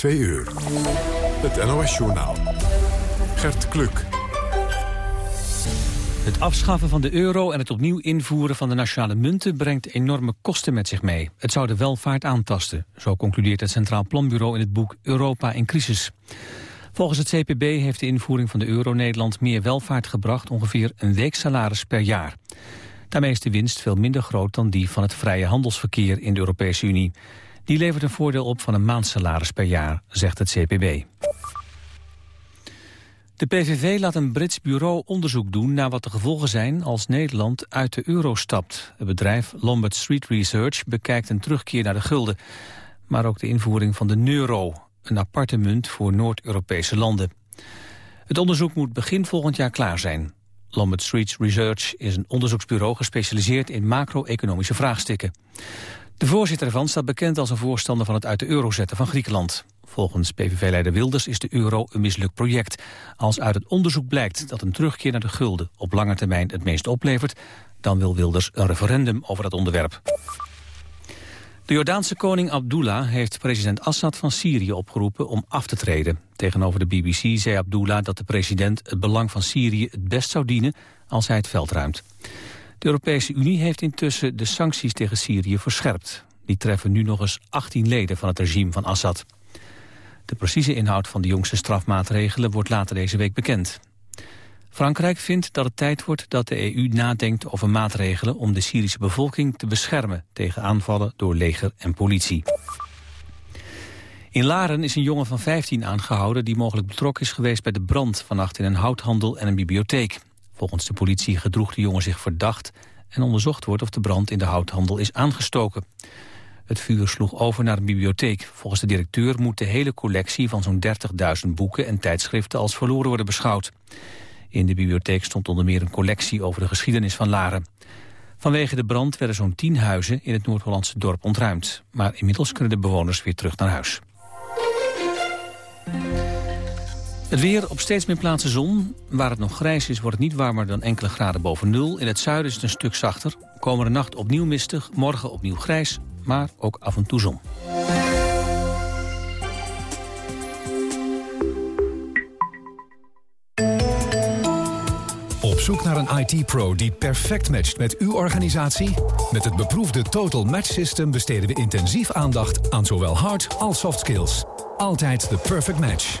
2 uur. Het NOS-journaal. Gert Kluk. Het afschaffen van de euro en het opnieuw invoeren van de nationale munten brengt enorme kosten met zich mee. Het zou de welvaart aantasten, zo concludeert het Centraal Planbureau in het boek Europa in crisis. Volgens het CPB heeft de invoering van de euro Nederland meer welvaart gebracht, ongeveer een weeksalaris per jaar. Daarmee is de winst veel minder groot dan die van het vrije handelsverkeer in de Europese Unie. Die levert een voordeel op van een maandsalaris per jaar, zegt het CPB. De PVV laat een Brits bureau onderzoek doen naar wat de gevolgen zijn als Nederland uit de euro stapt. Het bedrijf Lombard Street Research bekijkt een terugkeer naar de gulden, maar ook de invoering van de euro, een aparte munt voor Noord-Europese landen. Het onderzoek moet begin volgend jaar klaar zijn. Lombard Street Research is een onderzoeksbureau gespecialiseerd in macro-economische vraagstukken. De voorzitter ervan staat bekend als een voorstander van het uit de euro zetten van Griekenland. Volgens PVV-leider Wilders is de euro een mislukt project. Als uit het onderzoek blijkt dat een terugkeer naar de gulden op lange termijn het meest oplevert, dan wil Wilders een referendum over dat onderwerp. De Jordaanse koning Abdullah heeft president Assad van Syrië opgeroepen om af te treden. Tegenover de BBC zei Abdullah dat de president het belang van Syrië het best zou dienen als hij het veld ruimt. De Europese Unie heeft intussen de sancties tegen Syrië verscherpt. Die treffen nu nog eens 18 leden van het regime van Assad. De precieze inhoud van de jongste strafmaatregelen wordt later deze week bekend. Frankrijk vindt dat het tijd wordt dat de EU nadenkt over maatregelen om de Syrische bevolking te beschermen tegen aanvallen door leger en politie. In Laren is een jongen van 15 aangehouden die mogelijk betrokken is geweest bij de brand vannacht in een houthandel en een bibliotheek. Volgens de politie gedroeg de jongen zich verdacht en onderzocht wordt of de brand in de houthandel is aangestoken. Het vuur sloeg over naar een bibliotheek. Volgens de directeur moet de hele collectie van zo'n 30.000 boeken en tijdschriften als verloren worden beschouwd. In de bibliotheek stond onder meer een collectie over de geschiedenis van Laren. Vanwege de brand werden zo'n tien huizen in het Noord-Hollandse dorp ontruimd. Maar inmiddels kunnen de bewoners weer terug naar huis. Het weer op steeds meer plaatsen zon. Waar het nog grijs is, wordt het niet warmer dan enkele graden boven nul. In het zuiden is het een stuk zachter. Komende nacht opnieuw mistig, morgen opnieuw grijs, maar ook af en toe zon. Op zoek naar een IT-pro die perfect matcht met uw organisatie? Met het beproefde Total Match System besteden we intensief aandacht aan zowel hard als soft skills. Altijd de perfect match.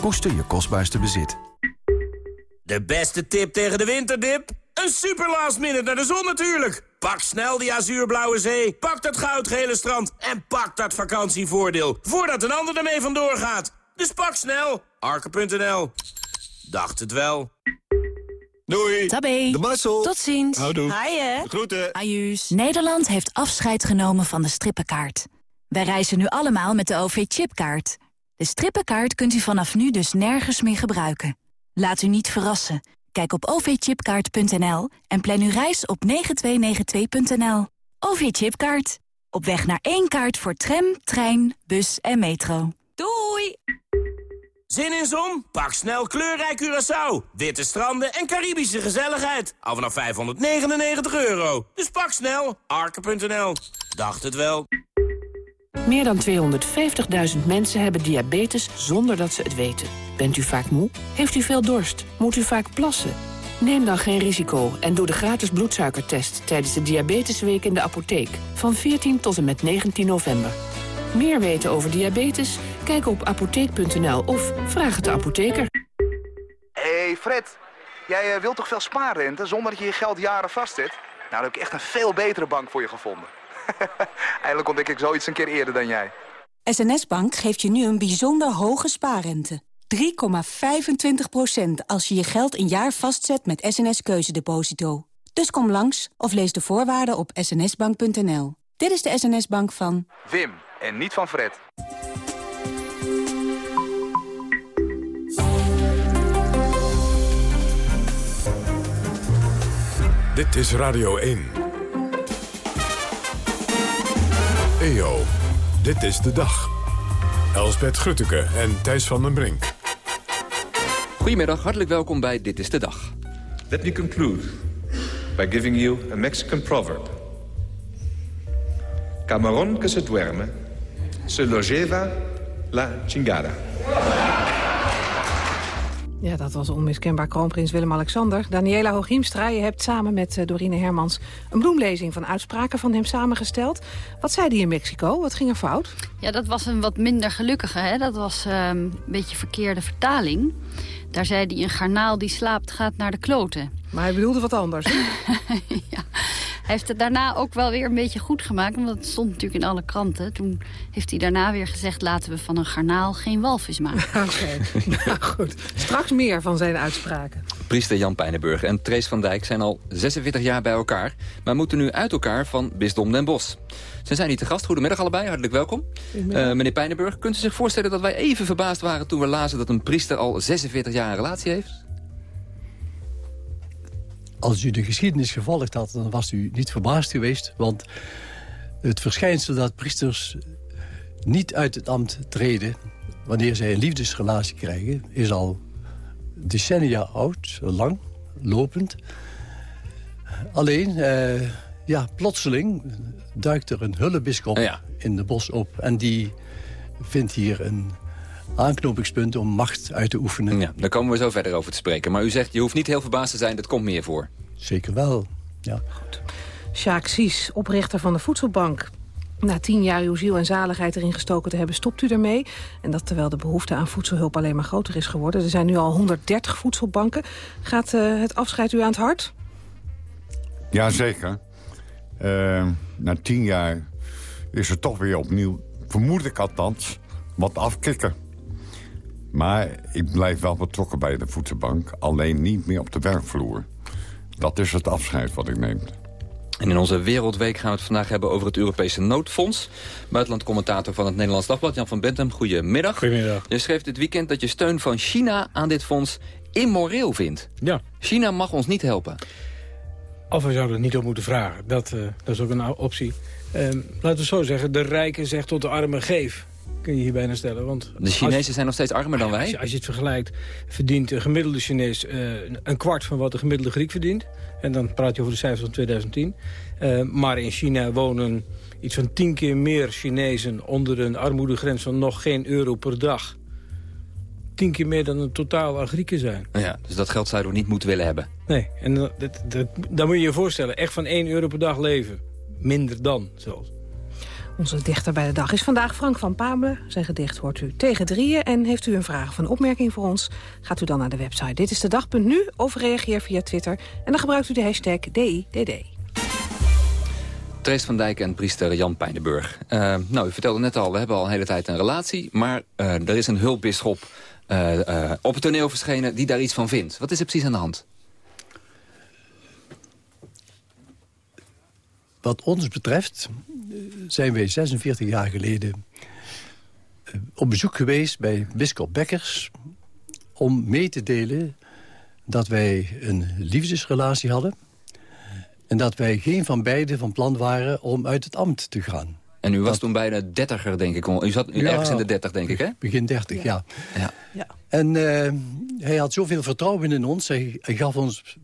Koester je kostbaarste bezit. De beste tip tegen de winterdip? Een super last minute naar de zon natuurlijk. Pak snel die azuurblauwe zee, pak dat goudgele strand... en pak dat vakantievoordeel, voordat een ander ermee vandoor gaat. Dus pak snel, arke.nl. Dacht het wel. Doei. Tabé. De Marcel. Tot ziens. Houdoe. Haaien. Groeten. Ajuus. Nederland heeft afscheid genomen van de strippenkaart. Wij reizen nu allemaal met de OV-chipkaart. De strippenkaart kunt u vanaf nu dus nergens meer gebruiken. Laat u niet verrassen. Kijk op ovchipkaart.nl en plan uw reis op 9292.nl. OV-chipkaart. Op weg naar één kaart voor tram, trein, bus en metro. Doei! Zin in zon? Pak snel kleurrijk Curaçao. Witte stranden en Caribische gezelligheid. Al vanaf 599 euro. Dus pak snel. Arke.nl. Dacht het wel. Meer dan 250.000 mensen hebben diabetes zonder dat ze het weten. Bent u vaak moe? Heeft u veel dorst? Moet u vaak plassen? Neem dan geen risico en doe de gratis bloedsuikertest... tijdens de Diabetesweek in de apotheek. Van 14 tot en met 19 november. Meer weten over diabetes? Kijk op apotheek.nl of vraag het de apotheker. hey Fred, jij eh, wilt toch veel spaarrente zonder dat je je geld jaren vastzet? Nou, dan heb ik echt een veel betere bank voor je gevonden. Eindelijk ontdek ik zoiets een keer eerder dan jij. SNS Bank geeft je nu een bijzonder hoge spaarrente. 3,25% als je je geld een jaar vastzet met SNS Keuzedeposito. Dus kom langs of lees de voorwaarden op snsbank.nl. Dit is de SNS Bank van... Wim, en niet van Fred. Dit is Radio 1. EO, dit is de dag. Elsbeth Grutteke en Thijs van den Brink. Goedemiddag, hartelijk welkom bij Dit is de Dag. Let me conclude by giving you a Mexican proverb. Camarón que se duerme, se lo lleva la chingada. Ja, dat was onmiskenbaar kroonprins Willem-Alexander. Daniela Hooghiemstra, je hebt samen met uh, Dorine Hermans... een bloemlezing van uitspraken van hem samengesteld. Wat zei hij in Mexico? Wat ging er fout? Ja, dat was een wat minder gelukkige. Hè? Dat was uh, een beetje verkeerde vertaling. Daar zei hij, een garnaal die slaapt gaat naar de kloten. Maar hij bedoelde wat anders. ja. Hij heeft het daarna ook wel weer een beetje goed gemaakt. Want het stond natuurlijk in alle kranten. Toen heeft hij daarna weer gezegd... laten we van een garnaal geen walvis maken. Oké, nou goed. Straks meer van zijn uitspraken. Priester Jan Pijnenburg en Trace van Dijk zijn al 46 jaar bij elkaar... maar moeten nu uit elkaar van Bisdom Den Bosch. Ze zijn hier te gast. Goedemiddag allebei, hartelijk welkom. Uh, meneer Pijnenburg, kunt u zich voorstellen dat wij even verbaasd waren... toen we lazen dat een priester al 46 jaar een relatie heeft? Als u de geschiedenis gevolgd had, dan was u niet verbaasd geweest. Want het verschijnsel dat priesters niet uit het ambt treden... wanneer zij een liefdesrelatie krijgen, is al decennia oud, lang, lopend. Alleen, eh, ja, plotseling duikt er een hullebiskop ja. in de bos op. En die vindt hier een aanknopingspunt om macht uit te oefenen. Ja, daar komen we zo verder over te spreken. Maar u zegt, je hoeft niet heel verbaasd te zijn, dat komt meer voor. Zeker wel, ja. Goed. Sjaak Sies, oprichter van de Voedselbank. Na tien jaar uw ziel en zaligheid erin gestoken te hebben, stopt u ermee. En dat terwijl de behoefte aan voedselhulp alleen maar groter is geworden. Er zijn nu al 130 voedselbanken. Gaat uh, het afscheid u aan het hart? Jazeker. Uh, na tien jaar is er toch weer opnieuw, vermoed ik althans, wat afkikken. Maar ik blijf wel betrokken bij de voedselbank. Alleen niet meer op de werkvloer. Dat is het afscheid wat ik neem. En in onze Wereldweek gaan we het vandaag hebben over het Europese noodfonds. Buitenlandcommentator van het Nederlands Dagblad, Jan van Bentum. Goedemiddag. Goedemiddag. Je schreef dit weekend dat je steun van China aan dit fonds immoreel vindt. Ja. China mag ons niet helpen. Of we zouden het niet op moeten vragen. Dat, uh, dat is ook een optie. Uh, laten we zo zeggen, de rijken zegt tot de armen geef kun je hier bijna stellen. Want de Chinezen zijn nog steeds armer dan wij? Als je, als je, het vergelijkt, verdient een gemiddelde Chinees uh, een kwart van wat de gemiddelde Griek verdient. En dan praat je over de cijfers van 2010. Uh, maar in China wonen iets van tien keer meer Chinezen onder een armoedegrens van nog geen euro per dag. Tien keer meer dan het totaal aan Grieken zijn. Ja, dus dat geld zouden we niet moeten willen hebben. Nee, en dat, dat, dat, dan moet je je voorstellen, echt van 1 euro per dag leven. Minder dan zelfs. Onze dichter bij de dag is vandaag Frank van Pamelen. Zijn gedicht hoort u tegen drieën. En heeft u een vraag of een opmerking voor ons? Gaat u dan naar de website Dit is de dag.nu of reageer via Twitter. En dan gebruikt u de hashtag DIDD. Trace van Dijk en priester Jan Pijnenburg. Uh, nou, u vertelde net al, we hebben al een hele tijd een relatie... maar uh, er is een hulpbisschop uh, op het toneel verschenen die daar iets van vindt. Wat is er precies aan de hand? Wat ons betreft zijn wij 46 jaar geleden op bezoek geweest bij bischop Bekkers... om mee te delen dat wij een liefdesrelatie hadden... en dat wij geen van beiden van plan waren om uit het ambt te gaan. En u was toen bijna dertiger, denk ik. U zat ja, ergens in de dertig, denk ik, hè? Begin dertig, ja. ja. ja. En uh, hij had zoveel vertrouwen in ons. Hij, hij gaf ons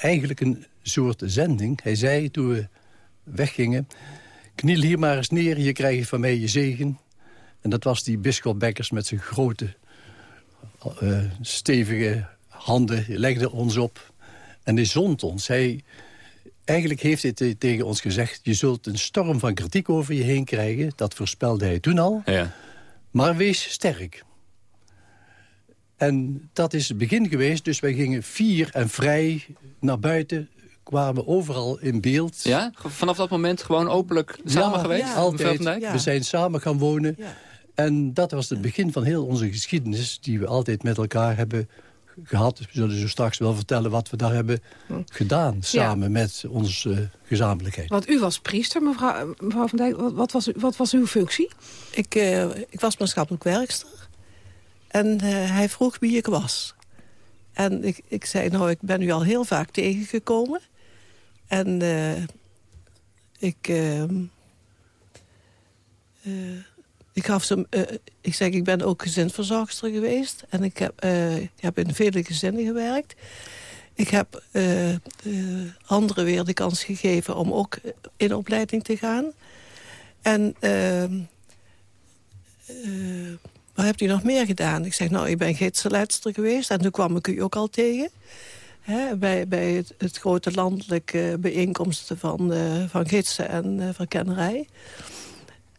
eigenlijk een soort zending. Hij zei toen we weggingen... kniel hier maar eens neer, hier krijg je van mij je zegen. En dat was die bischop Bekkers met zijn grote, uh, stevige handen. Hij legde ons op en hij zond ons. Hij, eigenlijk heeft hij tegen ons gezegd... je zult een storm van kritiek over je heen krijgen. Dat voorspelde hij toen al. Ja. Maar wees sterk. En dat is het begin geweest. Dus wij gingen fier en vrij naar buiten kwamen overal in beeld. Ja? Vanaf dat moment gewoon openlijk samen geweest? Ja, altijd. Ja. We zijn samen gaan wonen. Ja. En dat was het begin van heel onze geschiedenis... die we altijd met elkaar hebben gehad. We zullen zo straks wel vertellen wat we daar hebben hm. gedaan... samen met onze uh, gezamenlijkheid. Want u was priester, mevrouw, mevrouw van Dijk. Wat, wat, was, wat was uw functie? Ik, uh, ik was maatschappelijk werkster. En uh, hij vroeg wie ik was. En ik, ik zei, nou, ik ben u al heel vaak tegengekomen... En uh, ik... Uh, ik, gaf ze, ik zeg, ik ben ook gezinsverzorgster geweest. En ik heb, ik heb in vele gezinnen gewerkt. Ik heb anderen weer de kans gegeven om ook in opleiding te gaan. En ehm, wat hebt u nog meer gedaan? Ik zeg, nou, ik ben gidsletster geweest. En toen kwam ik u ook al tegen. Hè, bij bij het, het, grote landelijke bijeenkomsten van, uh, van gidsen en uh, verkennerij.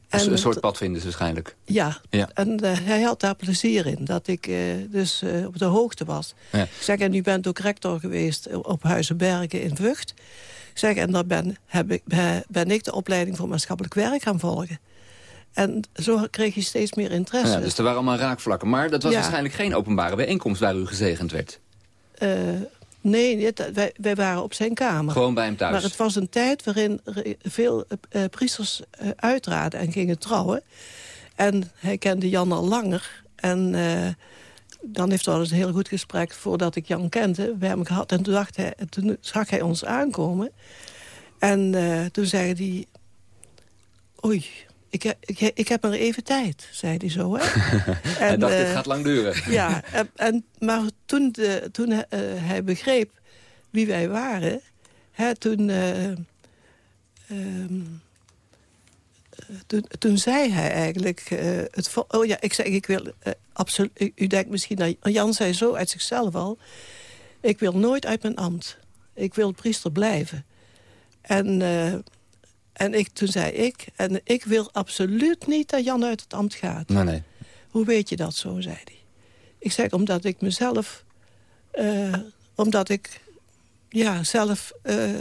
En een soort padvinders waarschijnlijk. Ja, ja. en uh, hij had daar plezier in, dat ik dus op de hoogte was. Ja. Ik zeg, en u bent ook rector geweest op Huizenbergen in Vught. Ik zeg, en daar ben, heb ik, ben ik de opleiding voor maatschappelijk werk gaan volgen. En zo kreeg je steeds meer interesse. Ja, dus er waren allemaal raakvlakken. Maar dat was waarschijnlijk geen openbare bijeenkomst waar u gezegend werd. Nee, wij, wij, waren op zijn kamer. Gewoon bij hem thuis? Maar het was een tijd waarin veel uh, priesters uh, uitraden en gingen trouwen. En hij kende Jan al langer. En dan heeft wel eens een heel goed gesprek voordat ik Jan kende. We hebben gehad en toen, dacht hij, toen zag hij ons aankomen. En toen zei hij... Oei, ik, ik, ik heb maar even tijd, zei hij zo. Hè? en, hij dacht, dit gaat lang duren. ja, en, en, maar toen, de, toen uh, hij begreep wie wij waren... Hè, toen, uh, um, toen, toen, zei hij eigenlijk... Uh, het, oh ja, ik zeg, ik wil absoluut... U denkt misschien, dat Jan zei zo uit zichzelf al... ik wil nooit uit mijn ambt. Ik wil priester blijven. En en ik, toen zei ik, en ik wil absoluut niet dat Jan uit het ambt gaat. Nee, nee. Hoe weet je dat zo, zei hij. Ik zeg, omdat ik mezelf... Uh, omdat ik ja, zelf uh,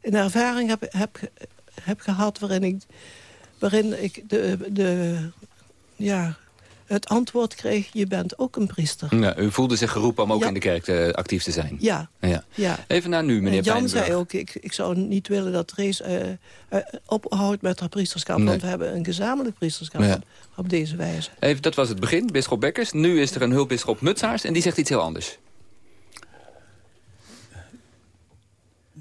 een ervaring heb, heb, heb gehad... waarin ik, waarin ik de, de, ja, het antwoord kreeg, je bent ook een priester. Ja, u voelde zich geroepen om ook in de kerk te, actief te zijn. Ja. ja. ja. Even naar nu, meneer en Jan zei ook, ik, ik zou niet willen dat Rees uh, uh, ophoudt met haar priesterschap. Nee. Want we hebben een gezamenlijk priesterschap ja. op deze wijze. Even, dat was het begin, bisschop Bekkers. Nu is er een hulpbisschop Mutsaars en die zegt iets heel anders.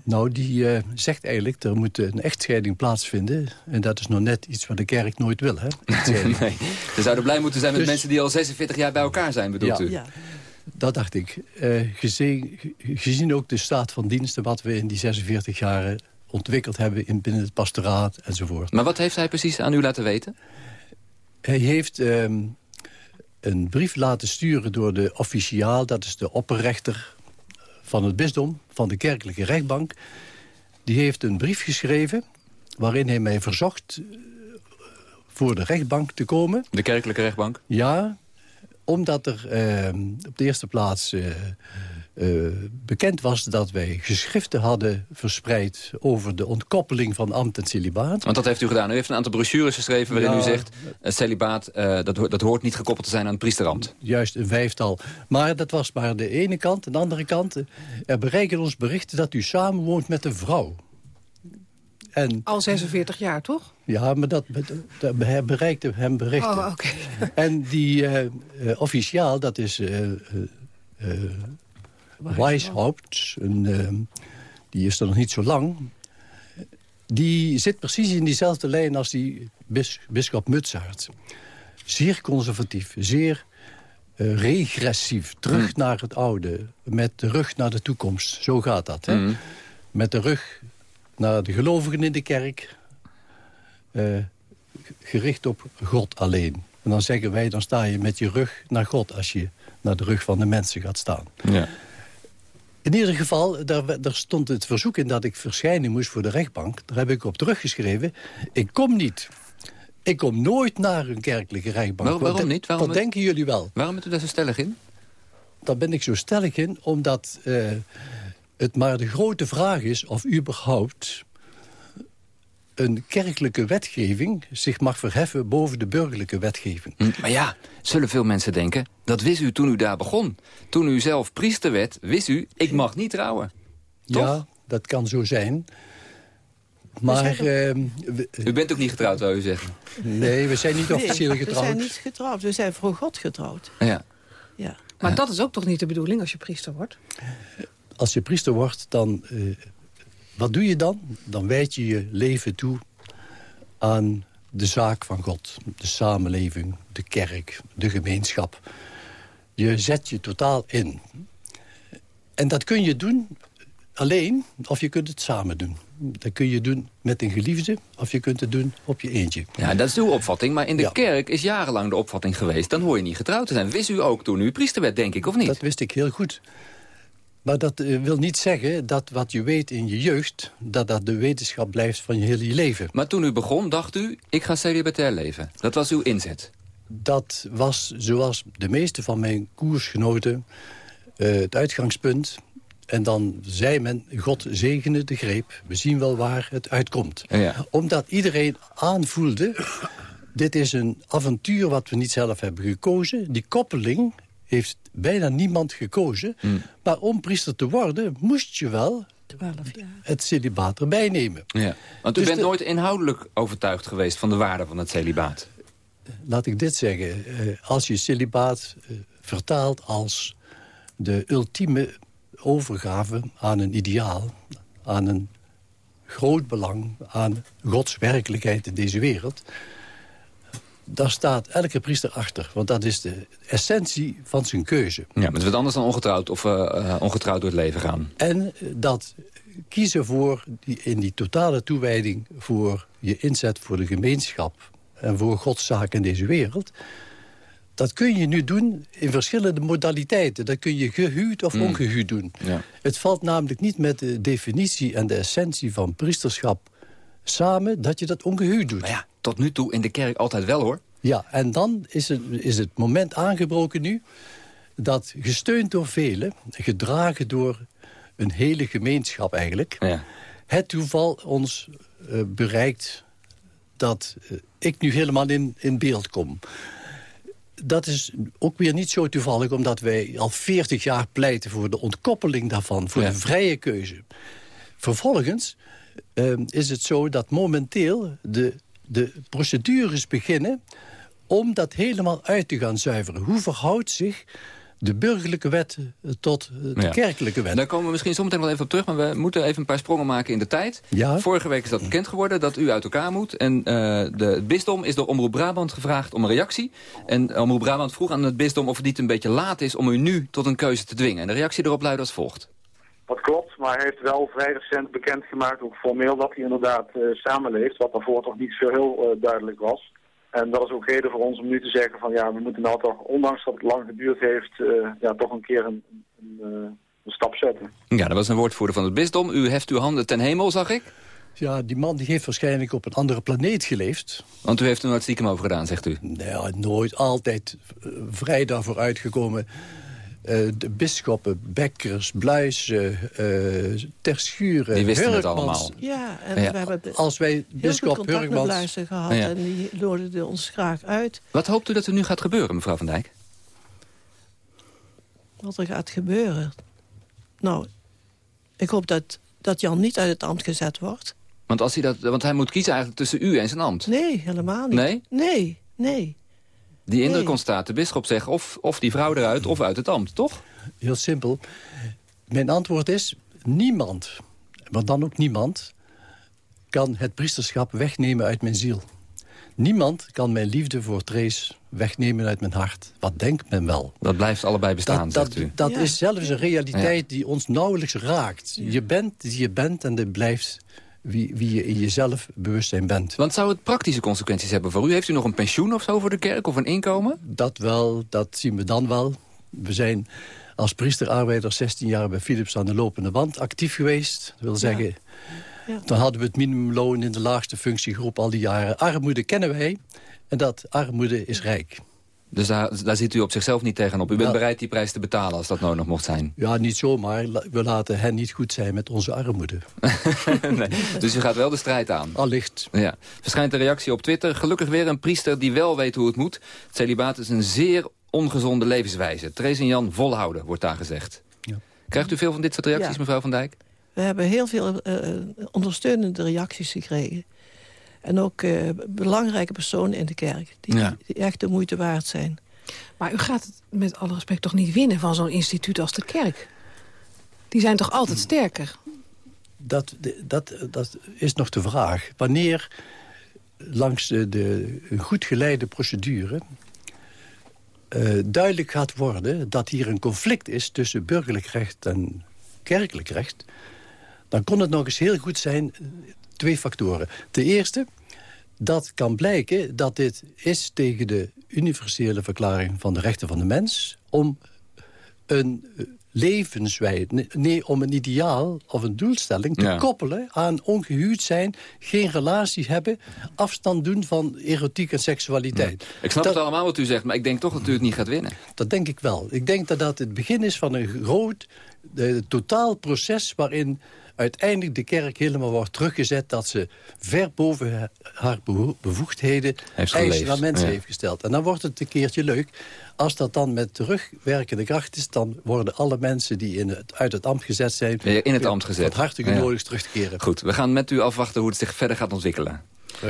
Nou, die uh, zegt eigenlijk, er moet een echtscheiding plaatsvinden. En dat is nog net iets wat de kerk nooit wil, hè? nee, we zouden blij moeten zijn met dus, mensen die al 46 jaar bij elkaar zijn, bedoelt ja, u? Ja, dat dacht ik. Uh, gezien, gezien ook de staat van diensten wat we in die 46 jaren ontwikkeld hebben in, binnen het pastoraat enzovoort. Maar wat heeft hij precies aan u laten weten? Hij heeft um, een brief laten sturen door de officiaal, dat is de opperrechter van het bisdom, van de kerkelijke rechtbank... die heeft een brief geschreven waarin hij mij verzocht voor de rechtbank te komen. De kerkelijke rechtbank? Ja, omdat er eh, op de eerste plaats eh, uh, bekend was dat wij geschriften hadden verspreid... over de ontkoppeling van ambt en celibaat. Want dat heeft u gedaan. U heeft een aantal brochures geschreven waarin ja, u zegt... Uh, celibaat, uh, dat, ho dat hoort niet gekoppeld te zijn aan het priesterambt. Juist, een vijftal. Maar dat was maar de ene kant. En de andere kant, er bereiken ons berichten dat u samenwoont met een vrouw. En, Al 46 jaar, toch? Ja, maar dat, dat bereikte hem berichten. Oh, oké. Okay. En die officiaal, dat is... Weishaupt, een, uh, die is er nog niet zo lang... die zit precies in diezelfde lijn als die bis, bischop Mutsaert. Zeer conservatief, zeer uh, regressief. Terug mm. naar het oude, met de rug naar de toekomst. Zo gaat dat, hè? Mm. Met de rug naar de gelovigen in de kerk... Uh, gericht op God alleen. En dan zeggen wij, dan sta je met je rug naar God... als je naar de rug van de mensen gaat staan. Ja. In ieder geval, daar, daar, stond het verzoek in dat ik verschijnen moest voor de rechtbank. Daar heb ik op teruggeschreven. Ik kom niet. Ik kom nooit naar een kerkelijke rechtbank. Waarom niet? Waarom dat denken jullie wel. Waarom bent u daar zo stellig in? Daar ben ik zo stellig in, omdat uh, het maar de grote vraag is... of überhaupt een kerkelijke wetgeving zich mag verheffen boven de burgerlijke wetgeving. Hm, maar ja, zullen veel mensen denken, dat wist u toen u daar begon. Toen u zelf priester werd, wist u, ik mag niet trouwen. Toch? Ja, dat kan zo zijn. Maar... Uh, we, u bent ook niet getrouwd, zou u zeggen? Nee, we zijn niet officieel nee, getrouwd. we zijn niet getrouwd, we zijn voor God getrouwd. Ja. ja. Maar dat is ook toch niet de bedoeling als je priester wordt? Als je priester wordt, dan... Uh, wat doe je dan? Dan wijd je je leven toe aan de zaak van God. De samenleving, de kerk, de gemeenschap. Je zet je totaal in. En dat kun je doen alleen of je kunt het samen doen. Dat kun je doen met een geliefde of je kunt het doen op je eentje. Ja, dat is uw opvatting. Maar in de kerk is jarenlang de opvatting geweest... dan hoor je niet getrouwd te zijn. Wist u ook toen u priester werd, denk ik, of niet? Dat wist ik heel goed. Maar dat eh, wil niet zeggen dat wat je weet in je jeugd... dat dat de wetenschap blijft van je hele leven. Maar toen u begon, dacht u, ik ga celibatair leven. Dat was uw inzet. Dat was, zoals de meeste van mijn koersgenoten, uh, het uitgangspunt. En dan zei men, God zegene de greep. We zien wel waar het uitkomt. Ja. Omdat iedereen aanvoelde... dit is een avontuur wat we niet zelf hebben gekozen. Die koppeling heeft bijna niemand gekozen. Hmm. Maar om priester te worden, moest je wel het celibaat erbij nemen. Ja. Want u Dus bent de- nooit inhoudelijk overtuigd geweest... van de waarde van het celibaat. Laat ik dit zeggen. eh, als je celibaat eh, vertaalt als de ultieme overgave aan een ideaal... aan een groot belang, aan Gods werkelijkheid in deze wereld... daar staat elke priester achter. Want dat is de essentie van zijn keuze. Ja, maar het is wat anders dan ongetrouwd of eh, eh, ongetrouwd door het leven gaan. En eh, dat kiezen voor, die, in die totale toewijding... voor je inzet voor de gemeenschap en voor Gods zaak in deze wereld... dat kun je nu doen in verschillende modaliteiten. Dat kun je gehuwd of Mm. ongehuwd doen. Ja. Het valt namelijk niet met de definitie en de essentie van priesterschap samen... dat je dat ongehuwd doet. Maar ja, tot nu toe in de kerk altijd wel, hoor. Ja, en dan is het, is het moment aangebroken nu... dat gesteund door velen, gedragen door een hele gemeenschap eigenlijk... Ja. het toeval ons eh, bereikt dat eh, ik nu helemaal in, in beeld kom. Dat is ook weer niet zo toevallig... omdat wij al 40 jaar pleiten voor de ontkoppeling daarvan... voor Ja. de vrije keuze. Vervolgens eh, is het zo dat momenteel de, de procedures beginnen... om dat helemaal uit te gaan zuiveren. Hoe verhoudt zich de burgerlijke wet eh, tot eh, de Ja. kerkelijke wet? Daar komen we misschien zometeen wel even op terug, maar we moeten even een paar sprongen maken in de tijd. Ja. Vorige week is dat bekend geworden, dat u uit elkaar moet. En eh, de, het bisdom is door Omroep Brabant gevraagd om een reactie. En Omroep Brabant vroeg aan het bisdom of het niet een beetje laat is om u nu tot een keuze te dwingen. En de reactie erop luidt als volgt. Dat klopt, maar hij heeft wel vrij recent bekendgemaakt, ook formeel, dat hij inderdaad eh, samenleeft. Wat daarvoor toch niet zo heel eh, duidelijk was. En dat is ook reden voor ons om nu te zeggen van ja, we moeten nou toch, ondanks dat het lang geduurd heeft, eh, ja, toch een keer een, een, een stap zetten. Ja, dat was een woordvoerder van het bisdom. U heft uw handen ten hemel, zag ik. Ja, die man die heeft waarschijnlijk op een andere planeet geleefd. Want u heeft er nooit stiekem over gedaan, zegt u. Nou, nooit, altijd vrij daarvoor uitgekomen. Eh, de bisschoppen, Bekkers, Bluisen, eh Terschuren, Die wisten het allemaal. Ja, en Ja. we hebben Als wij bisschop contact met Hurkmans... Bluisen gehad Ja. en die nodigden ons graag uit. Wat hoopt u dat er nu gaat gebeuren, mevrouw Van Dijk? Wat er gaat gebeuren. Nou, ik hoop dat, dat Jan niet uit het ambt gezet wordt. Want, als hij dat, want hij moet kiezen eigenlijk tussen u en zijn ambt. Nee, helemaal niet. Nee? Nee, nee. Die indruk Nee. ontstaat. De bisschop zegt of, of die vrouw eruit of uit het ambt, toch? Heel simpel. Mijn antwoord is niemand, maar dan ook niemand... kan het priesterschap wegnemen uit mijn ziel. Niemand kan mijn liefde voor Trees wegnemen uit mijn hart. Wat denkt men wel? Dat blijft allebei bestaan, Dat, dat, zegt u. dat Ja. is zelfs een realiteit die ons nauwelijks raakt. Je bent die je bent en dat blijft wie, wie je in jezelf bewustzijn bent. Want zou het praktische consequenties hebben voor u? Heeft u nog een pensioen of zo voor de kerk of een inkomen? Dat wel, dat zien we dan wel. We zijn als priesterarbeider 16 jaar bij Philips aan de lopende band actief geweest. Dat wil zeggen, Ja. dan hadden we het minimumloon in de laagste functiegroep al die jaren. Armoede kennen wij en dat armoede is rijk. Dus daar, daar zit u op zichzelf niet tegenop. U bent Nou. bereid die prijs te betalen als dat nodig mocht zijn. Ja, niet zomaar. We laten hen niet goed zijn met onze armoede. nee. Dus u gaat wel de strijd aan. Allicht. Ja. Verschijnt een reactie op Twitter. Gelukkig weer een priester die wel weet hoe het moet. Het celibaat is een zeer ongezonde levenswijze. Therese en Jan volhouden, wordt daar gezegd. Ja. Krijgt u veel van dit soort reacties, Ja. mevrouw Van Dijk? We hebben heel veel eh, ondersteunende reacties gekregen. En ook eh, belangrijke personen in de kerk. Die, Ja. die echt de moeite waard zijn. Maar u gaat het met alle respect toch niet winnen van zo'n instituut als de kerk? Die zijn toch altijd sterker? dat, dat, dat is nog de vraag. Wanneer langs de, de een goed geleide procedure... Uh, duidelijk gaat worden dat hier een conflict is... tussen burgerlijk recht en kerkelijk recht... dan kon het nog eens heel goed zijn, twee factoren. Ten eerste, dat kan blijken dat dit is tegen de universele verklaring van de rechten van de mens... om een levenswijze, nee, om een ideaal of een doelstelling te koppelen aan ongehuwd zijn, geen relatie hebben, afstand doen van erotiek en seksualiteit. Ik snap het allemaal wat u zegt, maar ik denk toch dat u het niet gaat winnen. Dat denk ik wel. Ik denk dat dat het begin is van een groot, de, totaal proces waarin uiteindelijk de kerk helemaal wordt teruggezet... dat ze ver boven haar bevoegdheden eisen aan mensen heeft gesteld. En dan wordt het een keertje leuk. Als dat dan met terugwerkende kracht is... dan worden alle mensen die in het, uit het ambt gezet zijn... in het ambt gezet. Terug te keren. Goed, we gaan met u afwachten hoe het zich verder gaat ontwikkelen.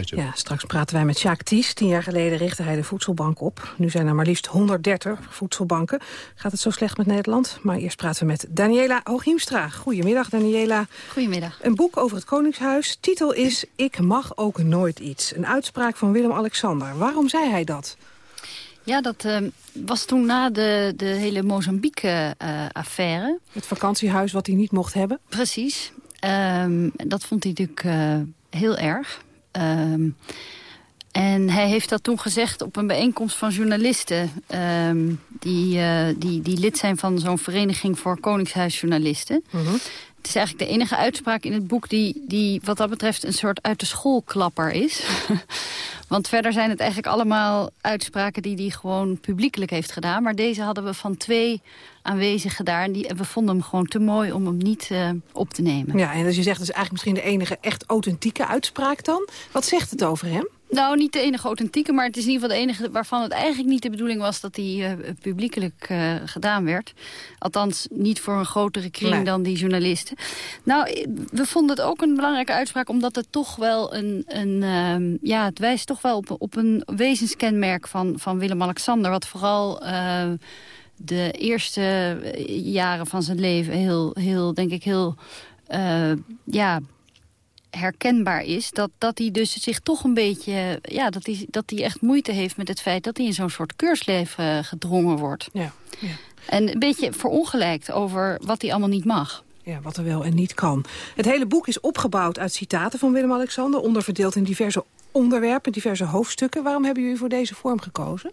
Ja, straks praten wij met Sjaak Ties. Tien jaar geleden richtte hij de voedselbank op. Nu zijn er maar liefst 130 voedselbanken. Gaat het zo slecht met Nederland? Maar eerst praten we met Daniela Hooghiemstra. Goedemiddag, Daniela. Goedemiddag. Een boek over het Koningshuis. Titel is Ik mag ook nooit iets. Een uitspraak van Willem-Alexander. Waarom zei hij dat? Ja, dat uh, was toen na de, de hele Mozambique-affaire. Uh, het vakantiehuis wat hij niet mocht hebben? Precies. Um, dat vond hij natuurlijk uh, heel erg. Um, en hij heeft dat toen gezegd op een bijeenkomst van journalisten... Um, die, uh, die, die lid zijn van zo'n vereniging voor Koningshuisjournalisten. -huh. Het is eigenlijk de enige uitspraak in het boek die, die wat dat betreft een soort uit de schoolklapper is. Want verder zijn het eigenlijk allemaal uitspraken die hij gewoon publiekelijk heeft gedaan. Maar deze hadden we van twee aanwezigen daar. En, die, we vonden hem gewoon te mooi om hem niet uh, op te nemen. Ja, en als je zegt, dat is eigenlijk misschien de enige echt authentieke uitspraak dan. Wat zegt het over hem? Nou, niet de enige authentieke, maar het is in ieder geval de enige waarvan het eigenlijk niet de bedoeling was dat die uh, publiekelijk uh, gedaan werd. Althans, niet voor een grotere kring nee. dan die journalisten. Nou, we vonden het ook een belangrijke uitspraak, omdat het toch wel een, een uh, ja, het wijst toch wel op, op een wezenskenmerk van, van Willem-Alexander, wat vooral eh, de eerste jaren van zijn leven heel, heel denk ik, heel, uh, ja herkenbaar is. Dat, dat hij dus zich toch een beetje... Ja, dat hij, dat hij echt moeite heeft met het feit dat hij in zo'n soort keursleven uh, gedrongen wordt. Ja, ja. En een beetje verongelijkt over wat hij allemaal niet mag. Ja, wat er wel en niet kan. Het hele boek is opgebouwd uit citaten van Willem-Alexander... onderverdeeld in diverse onderwerpen, diverse hoofdstukken. Waarom hebben jullie voor deze vorm gekozen?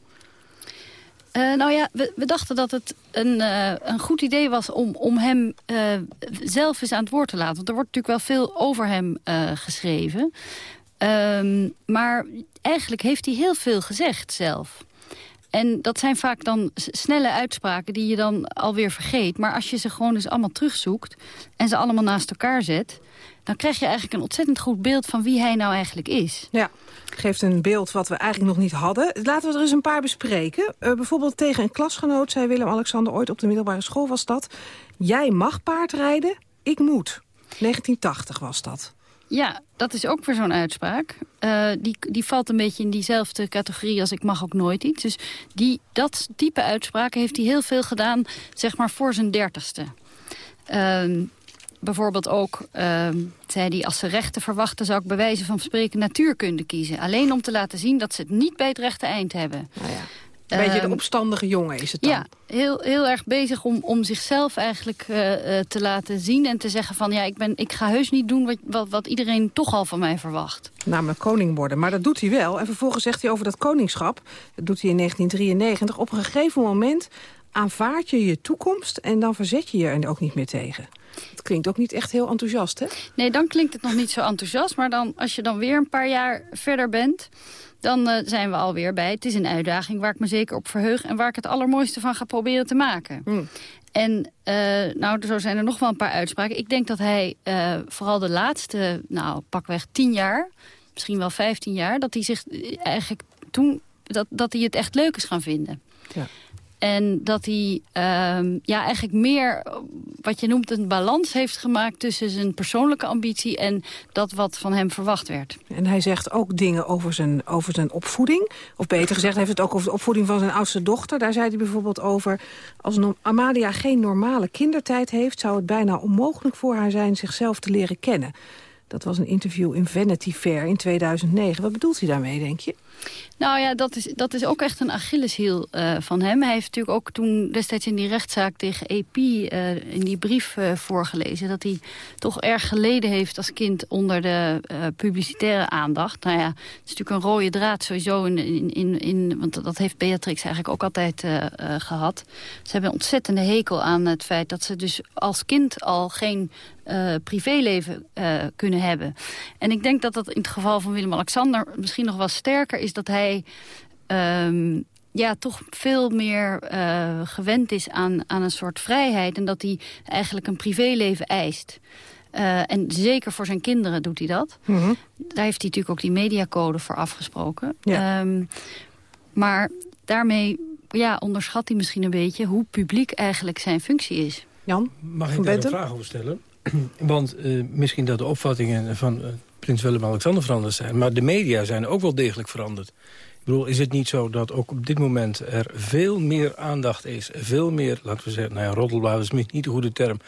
Uh, nou ja, we, dachten dat het een, uh, een goed idee was om, om hem uh, zelf eens aan het woord te laten. Want er wordt natuurlijk wel veel over hem geschreven. Um, maar eigenlijk heeft hij heel veel gezegd zelf. En dat zijn vaak dan snelle uitspraken die je dan alweer vergeet. Maar als je ze gewoon eens allemaal terugzoekt en ze allemaal naast elkaar zet... dan krijg je eigenlijk een ontzettend goed beeld van wie hij nou eigenlijk is. Ja, geeft een beeld wat we eigenlijk nog niet hadden. Laten we er eens een paar bespreken. Uh, bijvoorbeeld tegen een klasgenoot zei Willem-Alexander ooit op de middelbare school was dat... jij mag paardrijden, ik moet. 1980 was dat. Ja, dat is ook weer zo'n uitspraak. Uh, die, die valt een beetje in diezelfde categorie als ik mag ook nooit iets. Dus die, dat type uitspraken heeft hij heel veel gedaan, zeg maar, voor zijn dertigste. Uh, bijvoorbeeld ook, uh, zei hij, als ze rechten verwachten... zou ik bij wijze van spreken natuurkunde kiezen. Alleen om te laten zien dat ze het niet bij het rechte eind hebben. Nou ja. Een beetje de opstandige jongen is het dan. Ja, heel, heel erg bezig om, om zichzelf eigenlijk uh, uh, te laten zien... en te zeggen van ja, ik, ben, ik ga heus niet doen wat, wat, wat iedereen toch al van mij verwacht. Namelijk koning worden, maar dat doet hij wel. En vervolgens zegt hij over dat koningschap, dat doet hij in 1993... op een gegeven moment aanvaard je je toekomst en dan verzet je je er ook niet meer tegen. Het klinkt ook niet echt heel enthousiast, hè? Nee, dan klinkt het nog niet zo enthousiast. Maar dan, als je dan weer een paar jaar verder bent dan uh, zijn we alweer bij. Het is een uitdaging waar ik me zeker op verheug... en waar ik het allermooiste van ga proberen te maken. Mm. En uh, nou, zo zijn er nog wel een paar uitspraken. Ik denk dat hij uh, vooral de laatste, nou, pakweg tien jaar... misschien wel vijftien jaar... dat hij zich eigenlijk toen... dat, dat hij het echt leuk is gaan vinden. Ja. En dat hij ehm, ja, eigenlijk meer wat je noemt een balans heeft gemaakt... tussen zijn persoonlijke ambitie en dat wat van hem verwacht werd. En hij zegt ook dingen over zijn, over zijn opvoeding. Of beter gezegd, hij heeft het ook over de opvoeding van zijn oudste dochter. Daar zei hij bijvoorbeeld over... als Amalia geen normale kindertijd heeft... zou het bijna onmogelijk voor haar zijn zichzelf te leren kennen. Dat was een interview in Vanity Fair in 2009. Wat bedoelt hij daarmee, denk je? Nou ja, dat is, dat is ook echt een Achilleshiel uh, van hem. Hij heeft natuurlijk ook toen destijds in die rechtszaak tegen EP... Uh, in die brief uh, voorgelezen... dat hij toch erg geleden heeft als kind onder de publicitaire aandacht. Nou ja, het is natuurlijk een rode draad sowieso. In, in, in, want dat heeft Beatrix eigenlijk ook altijd gehad. Ze hebben een ontzettende hekel aan het feit dat ze dus als kind al geen privéleven kunnen hebben. En ik denk dat dat in het geval van Willem-Alexander misschien nog wel sterker is... dat hij um, ja, toch veel meer uh, gewend is aan, aan een soort vrijheid... en dat hij eigenlijk een privéleven eist. en zeker voor zijn kinderen doet hij dat. Mm -hmm. Daar heeft hij natuurlijk ook die mediacode voor afgesproken. Ja. Um, maar daarmee ja, onderschat hij misschien een beetje... hoe publiek eigenlijk zijn functie is. Jan, Mag ik daar een vraag over stellen? Want uh, misschien dat de opvattingen van uh, prins Willem-Alexander veranderd zijn... maar de media zijn ook wel degelijk veranderd. Ik bedoel, is het niet zo dat ook op dit moment er veel meer aandacht is... veel meer, laten we zeggen, nou ja, roddelbladen is niet de goede term...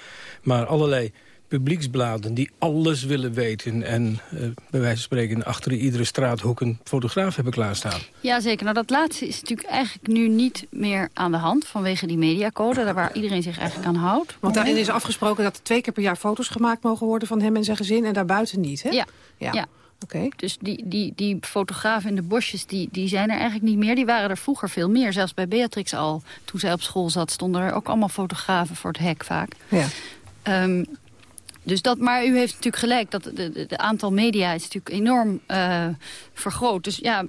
maar allerlei publieksbladen die alles willen weten... en uh, bij wijze van spreken achter iedere straathoek een fotograaf hebben klaarstaan. Jazeker. Nou, dat laatste is natuurlijk eigenlijk nu niet meer aan de hand... vanwege die mediacode, daar waar iedereen zich eigenlijk aan houdt. Want daarin is afgesproken dat er twee keer per jaar foto's gemaakt mogen worden... van hem en zijn gezin en daarbuiten niet, hè? Ja. ja. ja. Okay. Dus die, die, die fotografen in de bosjes, die, die zijn er eigenlijk niet meer. Die waren er vroeger veel meer. Zelfs bij Beatrix al, toen zij op school zat... stonden er ook allemaal fotografen voor het hek vaak. Ja. Um, dus dat, maar u heeft natuurlijk gelijk, dat de aantal media is natuurlijk enorm uh, vergroot. Dus ja,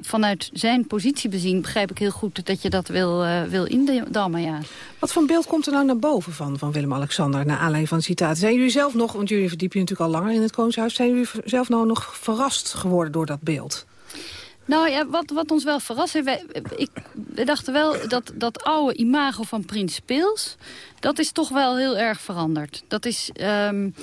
vanuit zijn positie bezien begrijp ik heel goed dat je dat wil, uh, wil indammen, ja. Wat voor beeld komt er nou naar boven van, van Willem-Alexander... naar aanleiding van de citaten? Zijn jullie zelf nog, want jullie verdiepen je natuurlijk al langer in het Koningshuis... zijn jullie zelf nou nog verrast geworden door dat beeld? Nou ja, wat, wat ons wel verrast heeft... Wij, ik, we dachten wel dat dat oude imago van Prins Speels... dat is toch wel heel erg veranderd. Dat is... Um,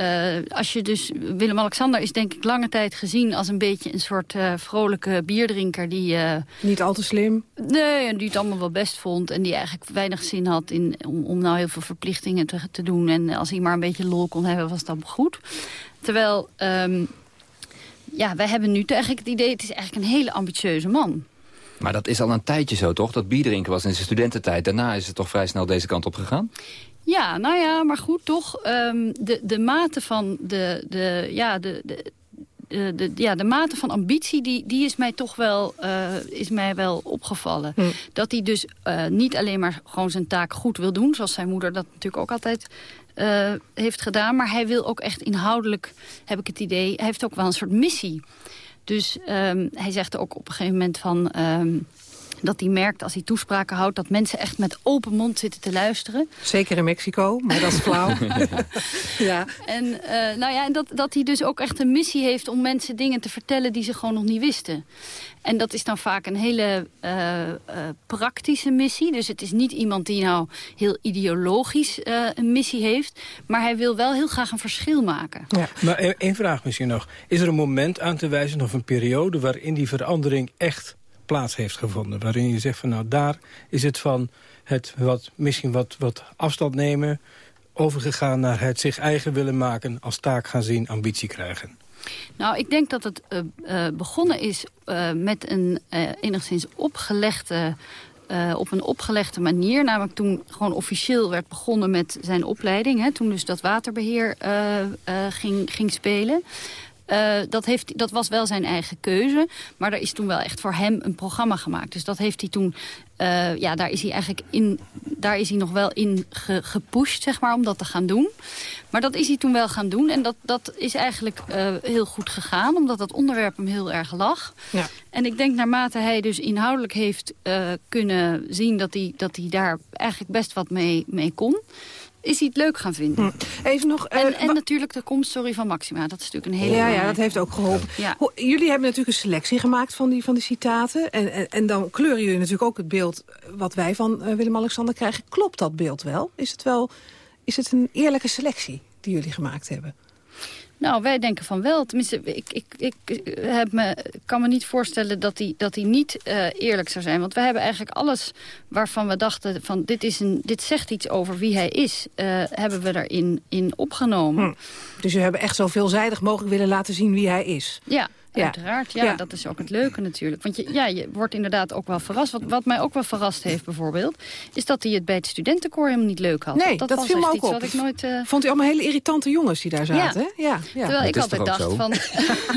uh, als je dus... Willem-Alexander is denk ik lange tijd gezien als een beetje een soort uh, vrolijke bierdrinker die... Uh, Niet al te slim? Nee, en die het allemaal wel best vond. En die eigenlijk weinig zin had in, om, om nou heel veel verplichtingen te, te doen. En als hij maar een beetje lol kon hebben, was dat goed. Terwijl... Um, ja, wij hebben nu eigenlijk het idee... het is eigenlijk een hele ambitieuze man. Maar dat is al een tijdje zo, toch? Dat bierdrinken was in zijn studententijd. Daarna is het toch vrij snel deze kant op gegaan? Ja, nou ja, maar goed, toch. Um, de, de mate van de... de ja, de, de de, de, ja, de mate van ambitie, die, die is mij toch wel, uh, is mij wel opgevallen. Hm. Dat hij dus uh, niet alleen maar gewoon zijn taak goed wil doen... zoals zijn moeder dat natuurlijk ook altijd uh, heeft gedaan. Maar hij wil ook echt inhoudelijk, heb ik het idee... hij heeft ook wel een soort missie. Dus um, hij zegt ook op een gegeven moment van... Um, dat hij merkt als hij toespraken houdt... dat mensen echt met open mond zitten te luisteren. Zeker in Mexico, maar dat is flauw. ja. En, uh, nou ja, dat, dat hij dus ook echt een missie heeft om mensen dingen te vertellen... die ze gewoon nog niet wisten. En dat is dan vaak een hele uh, uh, praktische missie. Dus het is niet iemand die nou heel ideologisch uh, een missie heeft. Maar hij wil wel heel graag een verschil maken. Ja. Maar één vraag misschien nog. Is er een moment aan te wijzen of een periode waarin die verandering echt plaats heeft gevonden? Waarin je zegt van nou daar is het van het wat, misschien wat, wat afstand nemen... overgegaan naar het zich eigen willen maken, als taak gaan zien, ambitie krijgen. Nou, ik denk dat het uh, uh, begonnen is uh, met een enigszins opgelegde... op een opgelegde manier. Namelijk toen gewoon officieel werd begonnen met zijn opleiding. Hè, toen dus dat waterbeheer ging, ging spelen. Uh, dat, heeft, dat was wel zijn eigen keuze. Maar er is toen wel echt voor hem een programma gemaakt. Dus dat heeft hij toen... Uh, ja, daar is hij eigenlijk in, daar is hij nog wel in ge, gepusht, zeg maar, om dat te gaan doen. Maar dat is hij toen wel gaan doen. En dat, dat is eigenlijk uh, heel goed gegaan, omdat dat onderwerp hem heel erg lag. Ja. En ik denk naarmate hij dus inhoudelijk heeft kunnen zien dat hij, dat hij daar eigenlijk best wat mee, mee kon is hij het leuk gaan vinden. Hm. Even nog... en, en natuurlijk de komststory van Maxima. Dat is natuurlijk een hele Ja, ja dat heeft ook geholpen. Ja. Jullie hebben natuurlijk een selectie gemaakt van die, van die citaten. En, en, en dan kleuren jullie natuurlijk ook het beeld wat wij van uh, Willem-Alexander krijgen. Klopt dat beeld wel? Is het wel... Is het een eerlijke selectie die jullie gemaakt hebben? Nou, wij denken van wel. Tenminste, ik, ik, ik heb me, kan me niet voorstellen dat hij dat hij niet uh, eerlijk zou zijn. Want wij hebben eigenlijk alles waarvan we dachten... van dit, is een, dit zegt iets over wie hij is... Uh, hebben we erin in opgenomen. Hm. Dus we hebben echt zo veelzijdig mogelijk willen laten zien wie hij is. Ja, Ja. Uiteraard, ja, Ja. dat is ook het leuke natuurlijk. Want je, ja, je wordt inderdaad ook wel verrast. Wat, wat mij ook wel verrast heeft bijvoorbeeld... is dat hij het bij het studentenkoor helemaal niet leuk had. Nee, dat, dat was viel me ook iets op. wat ik nooit... eh, Vond u allemaal hele irritante jongens die daar zaten, Ja. hè? Ja, ja. Terwijl ik altijd dacht van...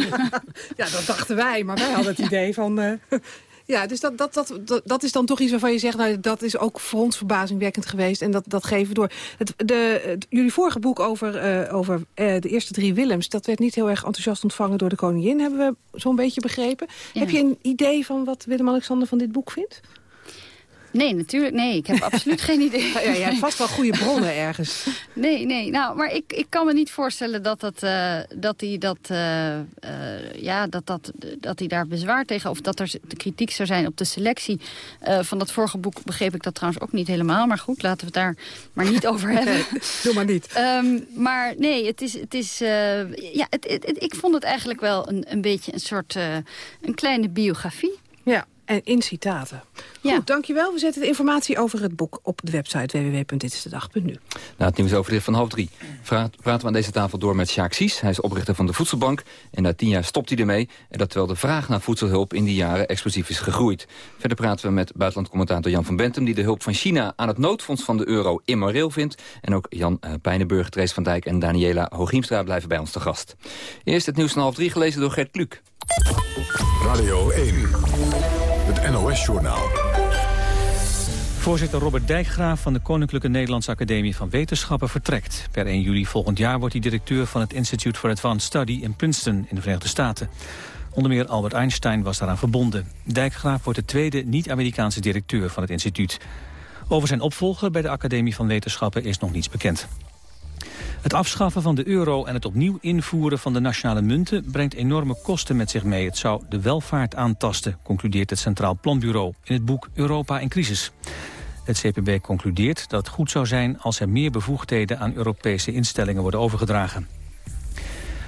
Ja, dat dachten wij, maar wij hadden het idee van... eh, ja, dus dat, dat, dat, dat, is dan toch iets waarvan je zegt... Nou, dat is ook voor ons verbazingwekkend geweest en dat, dat geven we door. Het, de, het- jullie vorige boek over, eh, over eh, de eerste drie Willems... dat werd niet heel erg enthousiast ontvangen door de koningin... hebben we zo'n beetje begrepen. Heb je een idee van wat Willem-Alexander van dit boek vindt? Nee, natuurlijk. Nee, ik heb absoluut geen idee. Ja, jij hebt vast wel goede bronnen ergens. Nee, nee. Nou, maar ik, ik kan me niet voorstellen dat, dat, eh, dat hij dat, eh, eh, ja, dat, dat, dat hij daar bezwaar tegen... of dat er de kritiek zou zijn op de selectie. Van dat vorige boek begreep ik dat trouwens ook niet helemaal. Maar goed, laten we het daar maar niet over hebben. Doe maar niet. Ehm, maar nee, het is, het is, ja, het, het- het- ik vond het eigenlijk wel een, een beetje een soort een kleine biografie. Ja, en in citaten. Goed, dankjewel. We zetten de informatie over het boek op de website www.ditistedag.nu. Na het nieuws over dit van half drie praten we aan deze tafel door met Sjaak Sies. Hij is oprichter van de Voedselbank. En na tien jaar stopt hij ermee. En dat terwijl de vraag naar voedselhulp in die jaren explosief is gegroeid. Verder praten we met buitenlandcommentator Jan van Bentum... die de hulp van China aan het noodfonds van de euro immoreel vindt. En ook Jan uh, Pijnenburg, Drees van Dijk en Daniela Hooghiemstra blijven bij ons te gast. Eerst het nieuws van half drie gelezen door Gert Kluk. Radio 1, het NOS-journaal. Voorzitter Robert Dijkgraaf van de Koninklijke Nederlandse Academie van Wetenschappen vertrekt. Per 1 juli volgend jaar wordt hij directeur van het Institute for Advanced Study in Princeton in de Verenigde Staten. Onder meer Albert Einstein was daaraan verbonden. Dijkgraaf wordt de tweede niet-Amerikaanse directeur van het instituut. Over zijn opvolger bij de Academie van Wetenschappen is nog niets bekend. Het afschaffen van de euro en het opnieuw invoeren van de nationale munten brengt enorme kosten met zich mee. Het zou de welvaart aantasten, concludeert het Centraal Planbureau in het boek Europa in crisis. Het CPB concludeert dat het goed zou zijn als er meer bevoegdheden aan Europese instellingen worden overgedragen.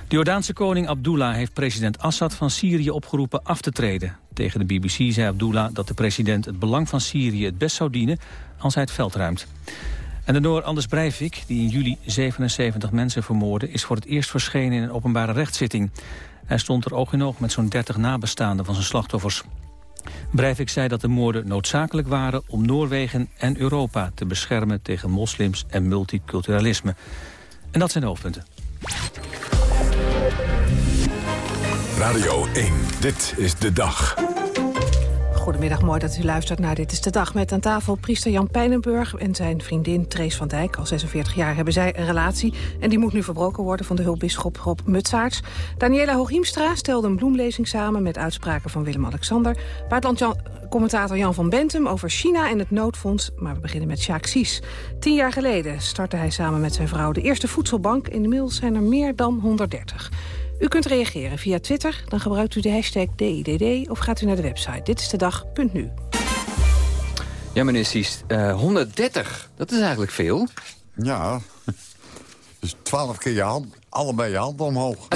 De Jordaanse koning Abdullah heeft president Assad van Syrië opgeroepen af te treden. Tegen de BBC zei Abdullah dat de president het belang van Syrië het best zou dienen als hij het veld ruimt. En de Noor Anders Breivik, die in juli 77 mensen vermoordde... is voor het eerst verschenen in een openbare rechtszitting. Hij stond er oog in oog met zo'n 30 nabestaanden van zijn slachtoffers. Breivik zei dat de moorden noodzakelijk waren om Noorwegen en Europa te beschermen tegen moslims en multiculturalisme. En dat zijn de hoofdpunten. Radio 1, dit is de dag. Goedemiddag, mooi dat u luistert naar Dit is de Dag. Met aan tafel priester Jan Pijnenburg en zijn vriendin Trace van Dijk. Al 46 jaar hebben zij een relatie en die moet nu verbroken worden... van de hulpbisschop Rob Mutsaerts. Daniela Hooghiemstra stelde een bloemlezing samen... met uitspraken van Willem-Alexander. Buitenlandcommentator Jan van Bentum over China en het noodfonds. Maar we beginnen met Sjaak Sies. Tien jaar geleden startte hij samen met zijn vrouw de eerste voedselbank. Inmiddels zijn er meer dan 130. U kunt reageren via Twitter, dan gebruikt u de hashtag DIDD... of gaat u naar de website ditstedag.nu. Ja, meneer Sies, eh, 130, dat is eigenlijk veel. Ja, dus twaalf keer je hand, allebei je hand omhoog.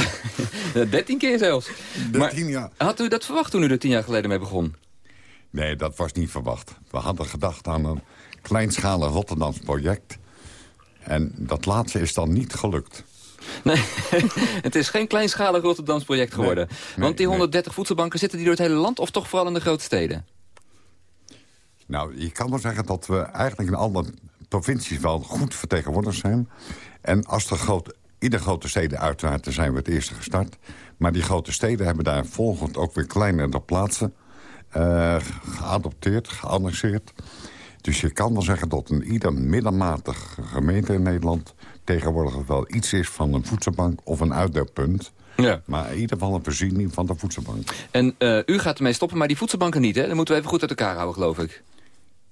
13 keer zelfs. 13 jaar. Had u dat verwacht toen u er tien jaar geleden mee begon? Nee, dat was niet verwacht. We hadden gedacht aan een kleinschalig Rotterdams project. En dat laatste is dan niet gelukt. Nee, het is geen kleinschalig Rotterdams project geworden. Want die 130 voedselbanken zitten die door het hele land... of toch vooral in de grote steden? Nou, je kan wel zeggen dat we eigenlijk in alle provincies wel goed vertegenwoordigd zijn. En als de grote, in de grote steden uiteraard zijn we het eerste gestart. Maar die grote steden hebben daar volgend ook weer kleinere plaatsen eh, geadopteerd, geannexeerd. Dus je kan wel zeggen dat een ieder middelmatig gemeente in Nederland... tegenwoordig wel iets is van een voedselbank of een uitdeelpunt. Ja. Maar in ieder geval een voorziening van de voedselbank. En eh, u gaat ermee stoppen, maar die voedselbanken niet, hè? Dat moeten we even goed uit elkaar houden, geloof ik.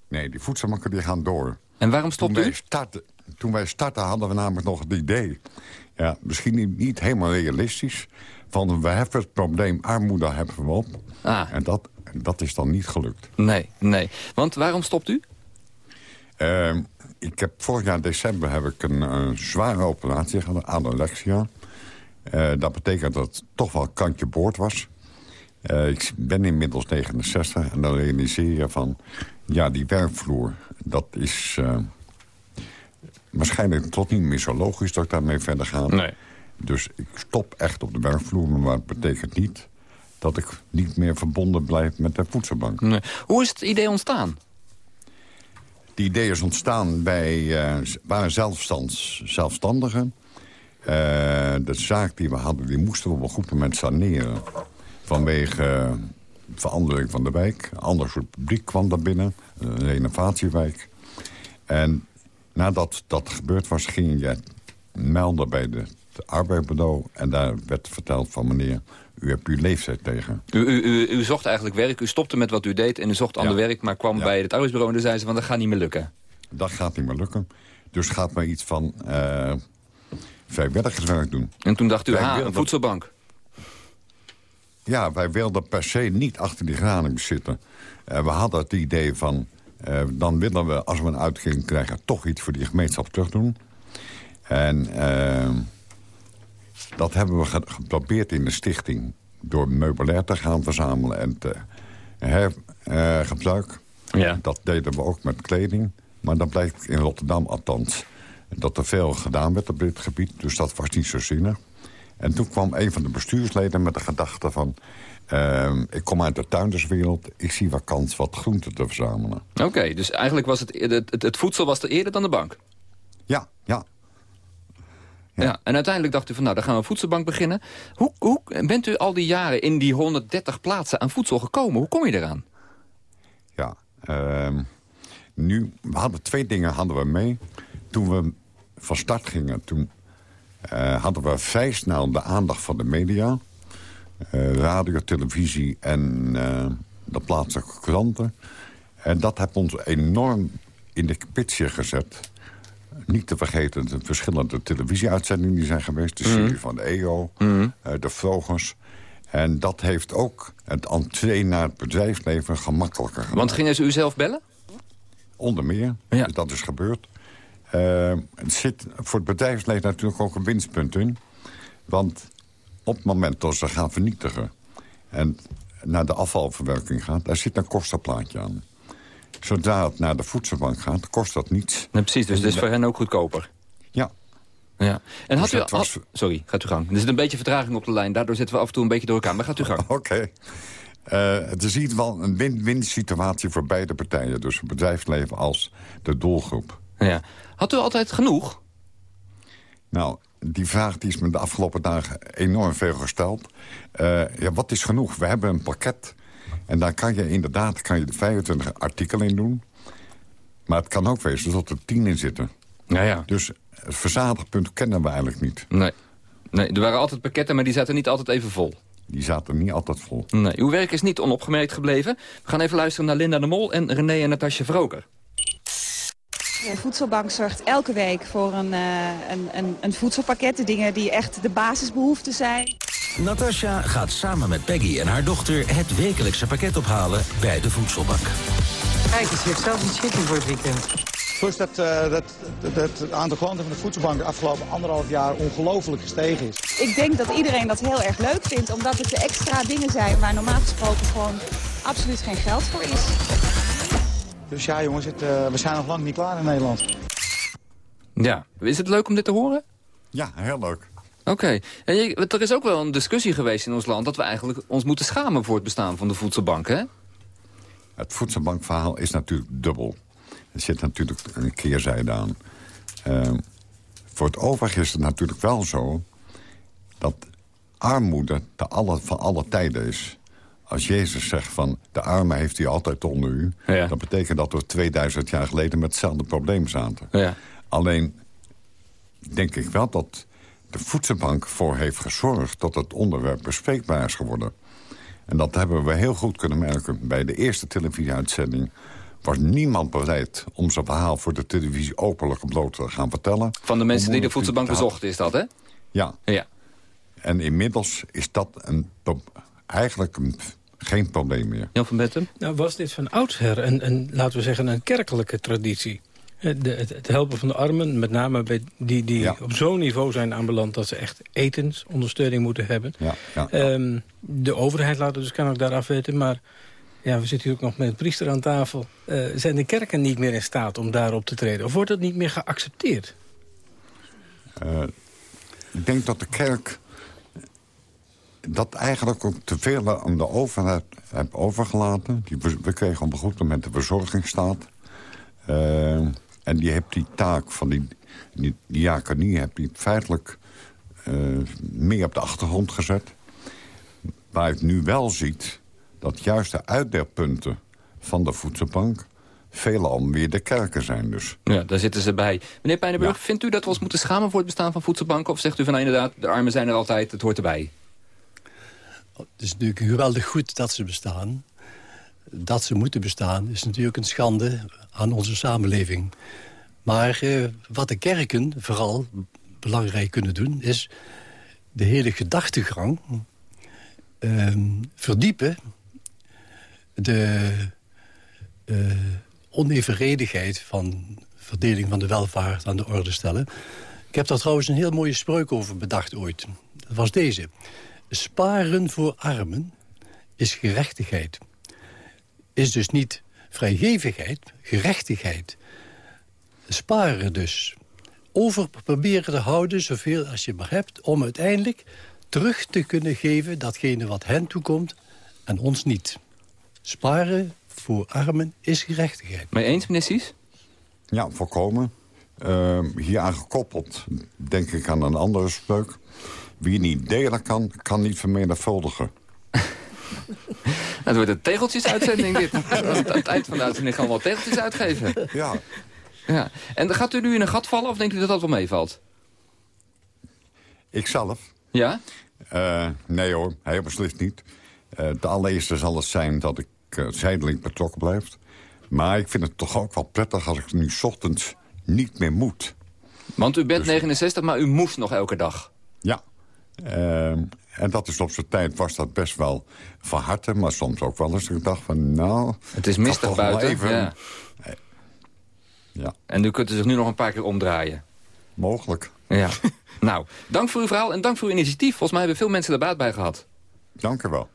Nee, die voedselbanken die gaan door. En waarom stopt Toen u? wij starten- toen wij startten hadden we namelijk nog het idee... Ja, misschien niet, niet helemaal realistisch... van we hebben het probleem armoede hebben we op. Ah. En dat, dat is dan niet gelukt. Nee, nee. Want waarom stopt u? Ehm, ik heb vorig jaar december heb ik een, een zware operatie gehad, anorexia. Uh, dat betekent dat het toch wel kantje boord was. Uh, ik ben inmiddels 69 en dan realiseer je van... ja, die werkvloer, dat is uh, waarschijnlijk tot niet meer zo logisch dat ik daarmee verder ga. Nee. Dus ik stop echt op de werkvloer, maar het betekent niet... dat ik niet meer verbonden blijf met de voedselbank. Nee. Hoe is het idee ontstaan? Die idee is ontstaan bij uh, waren zelfstands, zelfstandigen. Uh, de zaak die we hadden, die moesten we op een goed moment saneren. Vanwege verandering van de wijk. Ander soort publiek kwam daar binnen. Een renovatiewijk. En nadat dat gebeurd was, ging je melden bij de, arbeidsbureau. En daar werd verteld van meneer, u hebt uw leeftijd tegen. U, u, u, u, zocht eigenlijk werk, u stopte met wat u deed en u zocht ander werk... maar kwam bij het arbeidsbureau en dan zei ze van dat gaat niet meer lukken. Dat gaat niet meer lukken. Dus gaat maar iets van uh, vrijwilligerswerk doen. En toen dacht u, ha, een voedselbank. Ja, wij wilden per se niet achter die granen zitten. Uh, we hadden het idee van, uh, dan willen we, als we een uitkering krijgen... toch iets voor die gemeenschap terug doen. En dat hebben we geprobeerd in de stichting... door meubilair te gaan verzamelen en te hergebruiken. Ja. Dat deden we ook met kleding. Maar dan blijkt in Rotterdam althans dat er veel gedaan werd op dit gebied. Dus dat was niet zo zinnig. En toen kwam een van de bestuursleden met de gedachte van... Uh, ik kom uit de tuinderswereld, ik zie wat kans wat groenten te verzamelen. Oké, okay, dus eigenlijk was het, het, het voedsel was er eerder dan de bank? Ja, ja. Ja. ja. en uiteindelijk dacht u van nou, dan gaan we een voedselbank beginnen. Hoe, hoe bent u al die jaren in die 130 plaatsen aan voedsel gekomen? Hoe kom je eraan? Ja, uh, nu, we hadden twee dingen hadden we mee. Toen we van start gingen, toen uh, hadden we vrij snel de aandacht van de media. Uh, radio, televisie en uh, de plaatselijke kranten. En dat heeft ons enorm in de pitsje gezet. Niet te vergeten de verschillende televisieuitzendingen die zijn geweest. De serie mm. van de EO, mm. de Vogels. En dat heeft ook het entree naar het bedrijfsleven gemakkelijker gemaakt. Want gingen ze u zelf bellen? Onder meer. Ja. Dus dat is gebeurd. Uh, het zit voor het bedrijfsleven natuurlijk ook een winstpunt in. Want op het moment dat ze gaan vernietigen... en naar de afvalverwerking gaat, daar zit een kostenplaatje aan. Zodra het naar de voedselbank gaat, kost dat niets. Nee, precies, dus het is voor hen ook goedkoper. Ja. Ja. En had Dus u, was- had- sorry, gaat u gang. Er zit een beetje vertraging op de lijn. Daardoor zitten we af en toe een beetje door elkaar. Maar gaat u gang. Oké. Eh, het is in ieder geval een win-win situatie voor beide partijen. Dus het bedrijfsleven als de doelgroep. Ja. Had u altijd genoeg? Nou, die vraag die is me de afgelopen dagen enorm veel gesteld. Eh, ja, wat is genoeg? We hebben een pakket. En daar kan je inderdaad kan je de 25 artikelen in doen. Maar het kan ook wezen dat er 10 in zitten. Ja, ja. Dus het verzadigpunt kennen we eigenlijk niet. Nee. nee. Er waren altijd pakketten, maar die zaten niet altijd even vol. Die zaten niet altijd vol. Nee. Uw werk is niet onopgemerkt gebleven. We gaan even luisteren naar Linda de Mol en René en Natasja Vroker. De voedselbank zorgt elke week voor een, eh, een, een, een voedselpakket. De dingen die echt de basisbehoeften zijn. Natasja gaat samen met Peggy en haar dochter het wekelijkse pakket ophalen bij de voedselbank. Kijk eens, je hebt zelfs iets chicken voor het weekend. Plus dat, eh, dat, dat, dat het aantal klanten van de voedselbank de afgelopen anderhalf jaar ongelooflijk gestegen is. Ik denk dat iedereen dat heel erg leuk vindt, omdat het de extra dingen zijn waar normaal gesproken gewoon absoluut geen geld voor is. Dus ja jongens, het, eh, we zijn nog lang niet klaar in Nederland. Ja. Is het leuk om dit te horen? Ja, heel leuk. Oké. En Er is ook wel een discussie geweest in ons land... dat we eigenlijk ons moeten schamen voor het bestaan van de voedselbank, hè? Het voedselbankverhaal is natuurlijk dubbel. Er zit natuurlijk een keerzijde aan. Ehm, voor het overige is het natuurlijk wel zo... dat armoede te alle, van alle tijden is. Als Jezus zegt van de armen heeft hij altijd onder u... Ja. dat betekent dat we 2000 jaar geleden met hetzelfde probleem zaten. Ja. Alleen denk ik wel dat de voedselbank voor heeft gezorgd... dat het onderwerp bespreekbaar is geworden. En dat hebben we heel goed kunnen merken bij de eerste televisieuitzending... was niemand bereid om zijn verhaal voor de televisie openlijk bloot te gaan vertellen. Van de mensen die de voedselbank bezochten is dat, hè? Ja. ja. En inmiddels is dat een, eigenlijk een, geen probleem meer. Jan van Betten? Nou, was dit van oudsher een, een, laten we zeggen, een kerkelijke traditie? De, het, het, helpen van de armen, met name bij die, die op zo'n niveau zijn aanbeland... dat ze echt etensondersteuning moeten hebben. Ja, ja, um, de overheid laat het dus kan ook daar afweten, maar... Ja, we zitten hier ook nog met een priester aan tafel. Uh, zijn de kerken niet meer in staat om daarop te treden? Of wordt dat niet meer geaccepteerd? Uh, ik denk dat de kerk dat eigenlijk ook te veel aan de overheid heeft overgelaten. Die, we kregen op een goed moment de verzorgingsstaat. Uh, en die heeft die taak van die, die diaconie... heb die feitelijk uh, meer op de achtergrond gezet. Waar je nu wel ziet dat juist de uitdeelpunten van de voedselbank veelal weer de kerken zijn dus. Ja, daar zitten ze bij. Meneer Pijnenburg, vindt u dat we ons moeten schamen voor het bestaan van voedselbanken? Of zegt u van nou, inderdaad, de armen zijn er altijd, het hoort erbij? Het is natuurlijk geweldig goed dat ze bestaan. Dat ze moeten bestaan is natuurlijk een schande aan onze samenleving. Maar eh, wat de kerken vooral belangrijk kunnen doen... is de hele gedachtegang uh, verdiepen... de uh, onevenredigheid van verdeling van de welvaart aan de orde stellen. Ik heb daar trouwens een heel mooie spreuk over bedacht ooit. Dat was deze. Sparen voor armen is gerechtigheid. Is dus niet vrijgevigheid, gerechtigheid. Sparen dus. Over proberen te houden zoveel als je maar hebt... om uiteindelijk terug te kunnen geven datgene wat hen toekomt en ons niet. Sparen voor armen is gerechtigheid. Maar eens, meneer Sies? Ja, volkomen. Uh, hier aan gekoppeld denk ik aan een andere spreuk. Wie niet delen kan, kan niet vermenigvuldigen. Het wordt een tegeltjesuitzending dit. Aan het eind van de uitzending gaan we wel tegeltjes uitgeven. Ja. ja. En gaat u nu in een gat vallen of denkt u dat dat wel meevalt? Ikzelf? Ja? Uh, nee hoor, helemaal beslist niet. Uh, het allereerste zal het zijn dat ik uh, betrokken blijf. Maar ik vind het toch ook wel prettig als ik nu ochtends niet meer moet. Want u bent 69, dus- maar u moest nog elke dag? Ja. Uh, en dat is op zijn tijd was dat best wel van harte. Maar soms ook wel eens ik dacht van nou... Het is mistig buiten. Even... Ja. ja. En u kunt zich nu nog een paar keer omdraaien. Mogelijk. Ja. nou, dank voor uw verhaal en dank voor uw initiatief. Volgens mij hebben veel mensen er baat bij gehad. Dank u wel.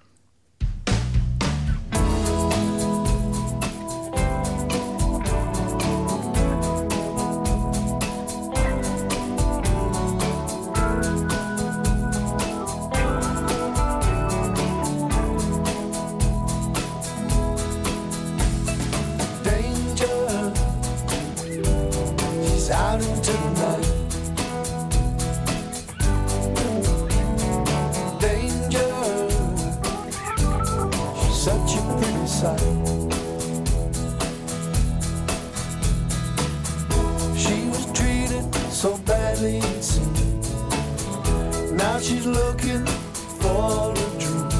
Now she's looking for a dream.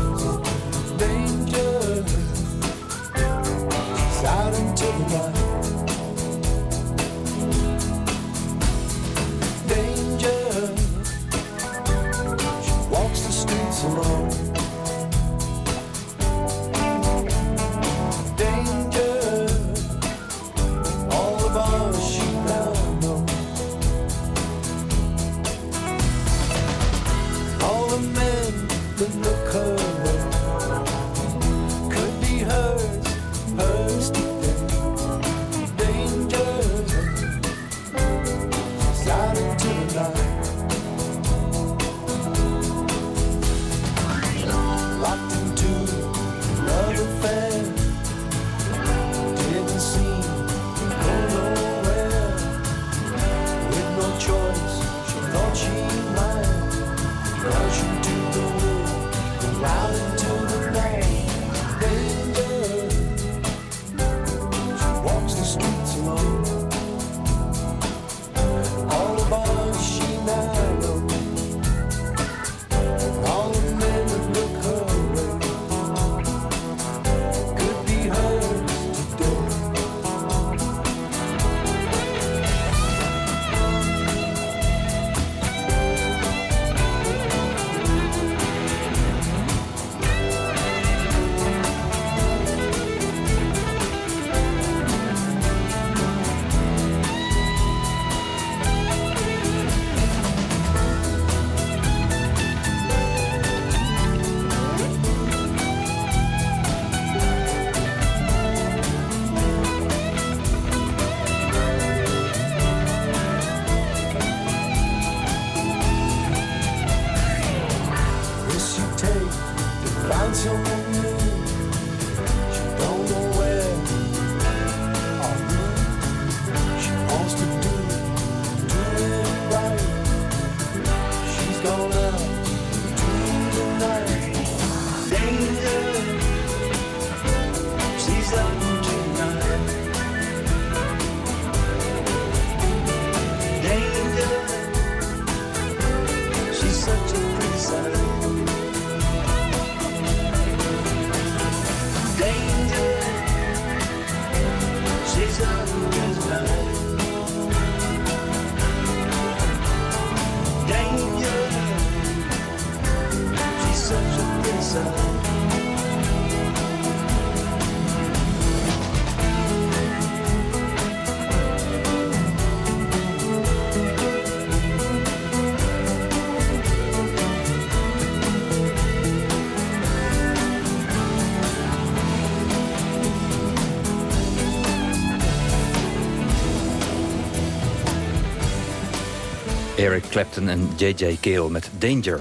Clapton en J.J. Kale met Danger.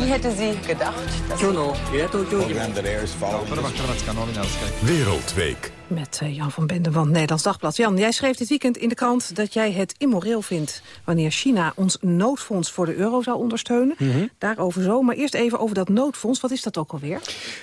Wie hadden ze gedacht? Wereld Wereldweek. Met eh, Jan van Benden van Nederlands Dagblad. Jan, jij schreef dit weekend in de krant dat jij het immoreel vindt... wanneer China ons noodfonds voor de euro zou ondersteunen. Mhm. Daarover zo. Maar eerst even over dat noodfonds. Wat is dat ook alweer?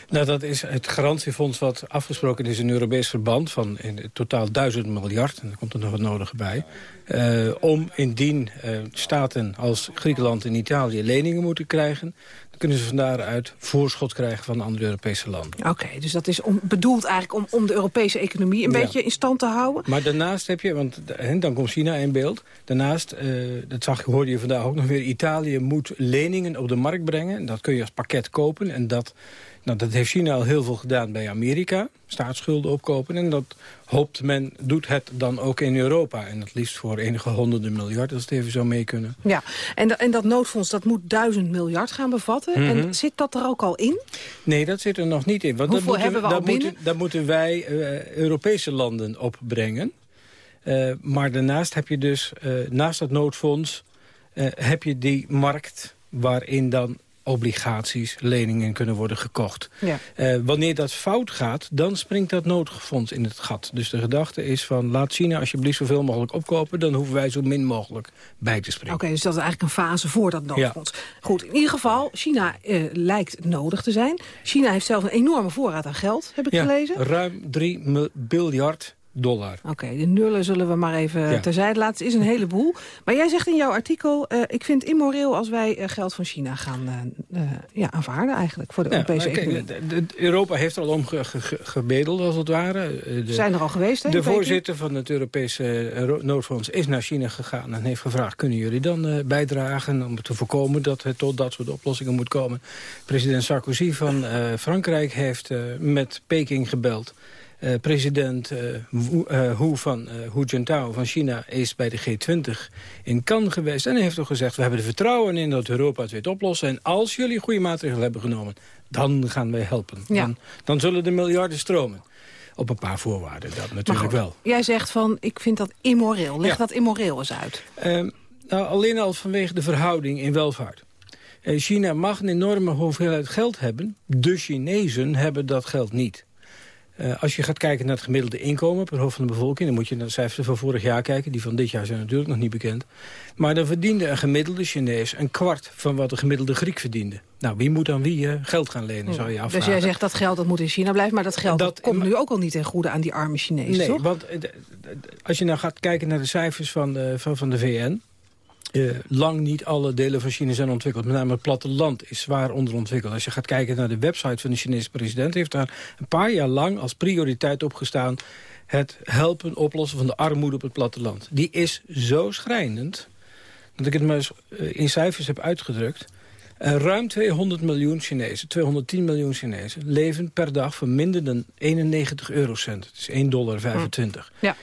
Nou, dat is het garantiefonds wat afgesproken is in Europees verband... van in totaal 1000 miljard, en daar komt er nog wat nodige bij... Uh, om indien uh, staten als Griekenland en Italië leningen moeten krijgen... kunnen ze van daaruit voorschot krijgen van andere Europese landen. Oké, dus dat is om, bedoeld eigenlijk om, om de Europese economie een Ja. beetje in stand te houden? Maar daarnaast heb je, want dan komt China in beeld... daarnaast, uh, dat zag, hoorde je vandaag ook nog weer... Italië moet leningen op de markt brengen. Dat kun je als pakket kopen en dat... Nou, dat heeft China al heel veel gedaan bij Amerika. Staatsschulden opkopen. En dat hoopt men, doet het dan ook in Europa. En dat liefst voor enige honderden miljard, als het even zou mee kunnen. Ja, en, da- en dat noodfonds dat moet duizend miljard gaan bevatten. Mhm. En zit dat er ook al in? Nee, dat zit er nog niet in. Want Hoeveel dat moeten, hebben we al dat moeten, dat moeten wij eh, Europese landen opbrengen. Eh, maar daarnaast heb je dus, eh, naast dat noodfonds... heb je die markt waarin dan obligaties, leningen kunnen worden gekocht. Ja. Eh, wanneer dat fout gaat, dan springt dat noodfonds in het gat. Dus de gedachte is van, laat China alsjeblieft zoveel mogelijk opkopen... dan hoeven wij zo min mogelijk bij te springen. Oké, dus dat is eigenlijk een fase voor dat noodfonds. Goed, in ieder geval, China eh, lijkt nodig te zijn. China heeft zelf een enorme voorraad aan geld, heb ik Ja, gelezen. ruim 3 miljard dollar. Oké, de nullen zullen we maar even Ja. terzijde laten. Het is een heleboel. Maar jij zegt in jouw artikel... eh, ik vind het immoreel als wij eh, geld van China gaan eh, ja, aanvaarden eigenlijk... voor de Ja, Europese kijk, economie. Europa heeft er al om ge- ge- ge- gebedeld, als het ware. De, Zijn er al geweest, hè, De voorzitter van het Europese ro- noodfonds is naar China gegaan... en heeft gevraagd, kunnen jullie dan bijdragen... om te voorkomen dat het tot dat soort oplossingen moet komen. President Sarkozy van Frankrijk heeft met Peking gebeld... Eh, president eh, Hu, van, Hu Jintao van China is bij de G20 in Cannes geweest. En hij heeft ook gezegd, we hebben er vertrouwen in dat Europa het weet oplossen. En als jullie goede maatregelen hebben genomen, dan gaan wij helpen. Ja. Dan, dan zullen de miljarden stromen. Op een paar voorwaarden, dat natuurlijk goed, wel. Jij zegt van, ik vind dat immoreel. Leg Ja. dat immoreel eens uit. Ehm, nou, alleen al vanwege de verhouding in welvaart. China mag een enorme hoeveelheid geld hebben. De Chinezen hebben dat geld niet. Eh, als je gaat kijken naar het gemiddelde inkomen per hoofd van de bevolking... dan moet je naar de cijfers van vorig jaar kijken. Die van dit jaar zijn natuurlijk nog niet bekend. Maar dan verdiende een gemiddelde Chinees een kwart van wat een gemiddelde Griek verdiende. Nou, wie moet aan wie eh, geld gaan lenen, zou je dus afvragen. jij zegt dat geld dat moet in China blijven... maar dat geld dat komt nu ook al niet ten goede aan die arme Chinezen, Nee, toch? want eh, als je nou gaat kijken naar de cijfers van de, van, van de VN... eh, lang niet alle delen van China zijn ontwikkeld. Met name het platteland is zwaar onderontwikkeld. Als je gaat kijken naar de website van de Chinese president... heeft daar een paar jaar lang als prioriteit op gestaan... het helpen oplossen van de armoede op het platteland. Die is zo schrijnend dat ik het maar eens eh, in cijfers heb uitgedrukt... Eh, ruim 200 miljoen Chinezen, 210 miljoen Chinezen... leven per dag voor minder dan 91 eurocent. Het is 1,25 dollar. Ja.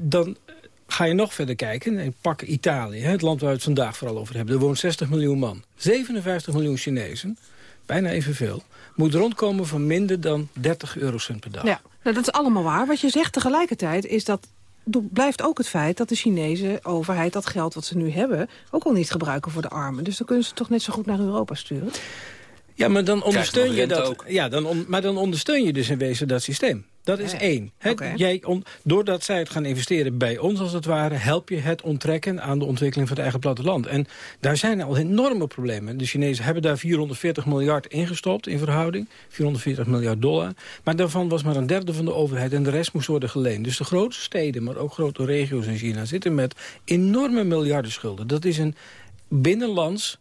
Dan ga je nog verder kijken en pak Italië, hè, het land waar we het vandaag vooral over hebben. Er woont 60 miljoen man. 57 miljoen Chinezen, bijna evenveel, moet rondkomen van minder dan 30 eurocent per dag. Ja, nou, dat is allemaal waar. Wat je zegt tegelijkertijd is dat... blijft ook het feit dat de Chinese overheid dat geld wat ze nu hebben... ook al niet gebruiken voor de armen. Dus dan kunnen ze het toch net zo goed naar Europa sturen? Ja, maar dan ondersteun je dat. ook. Ja, dan on- maar dan ondersteun je dus in wezen dat systeem. Dat is één. Jij on- doordat zij het gaan investeren bij ons als het ware... help je het onttrekken aan de ontwikkeling van het eigen platteland. En daar zijn al enorme problemen. De Chinezen hebben daar 440 miljard ingestopt in verhouding. 440 miljard dollar. Maar daarvan was maar een derde van de overheid... en de rest moest worden geleend. Dus de grote steden, maar ook grote regio's in China... zitten met enorme miljardenschulden. Dat is een binnenlands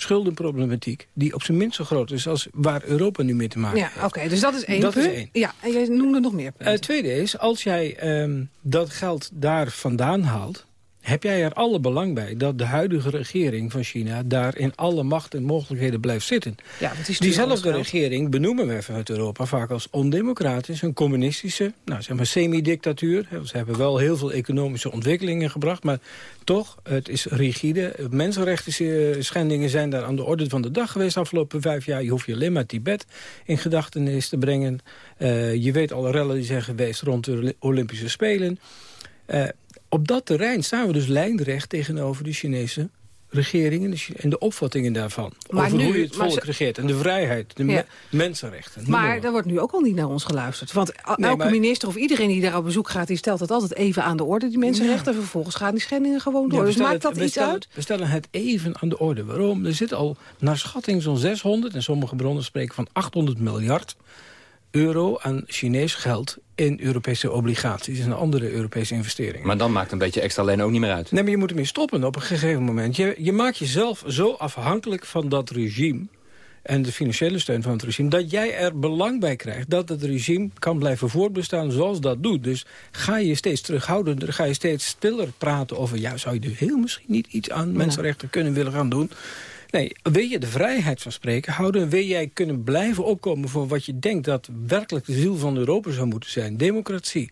schuldenproblematiek... die op zijn minst zo groot is als waar Europa nu mee te maken Ja, heeft. oké, dus dat is één Dat is punt. één. Ja, en jij noemde nog meer punten. Het tweede is, als jij ehm, dat geld daar vandaan haalt... heb jij er alle belang bij dat de huidige regering van China... daar in alle macht en mogelijkheden blijft zitten. Ja, die Diezelfde regering benoemen wij vanuit Europa vaak als ondemocratisch... een communistische, nou, zeg maar semi-dictatuur. Ze hebben wel heel veel economische ontwikkelingen gebracht... maar toch, het is rigide. Mensenrechten schendingen zijn daar aan de orde van de dag geweest... de afgelopen vijf jaar. Je hoeft je alleen maar Tibet in gedachtenis te brengen. Uh, je weet alle rellen die zijn geweest rond de Olympische Spelen... Uh, op dat terrein staan we dus lijnrecht tegenover de Chinese regering en de opvattingen daarvan. Maar over nu, hoe je het volk regeert en de vrijheid, de mensenrechten. Maar er wordt nu ook al niet naar ons geluisterd. Want elke minister of iedereen die daar op bezoek gaat... die stelt het altijd even aan de orde, die mensenrechten. En vervolgens gaan die schendingen gewoon door. dus maakt dat iets uit? We stellen het even aan de orde. Waarom? Er zit al naar schatting zo'n 600... en sommige bronnen spreken van 800 miljard euro aan Chinees geld in Europese obligaties en andere Europese investeringen. Maar dan maakt een beetje extra leen ook niet meer uit. Nee, maar je moet ermee stoppen op een gegeven moment. Je, je maakt jezelf zo afhankelijk van dat regime en de financiële steun van het regime... dat jij er belang bij krijgt dat het regime kan blijven voortbestaan zoals dat doet. Dus ga je steeds terughoudender, ga je steeds stiller praten over... ja, zou je er heel misschien niet iets aan mensenrechten kunnen willen gaan doen... Nee, wil je de vrijheid van spreken houden... wil jij kunnen blijven opkomen voor wat je denkt... dat werkelijk de ziel van Europa zou moeten zijn. Democratie,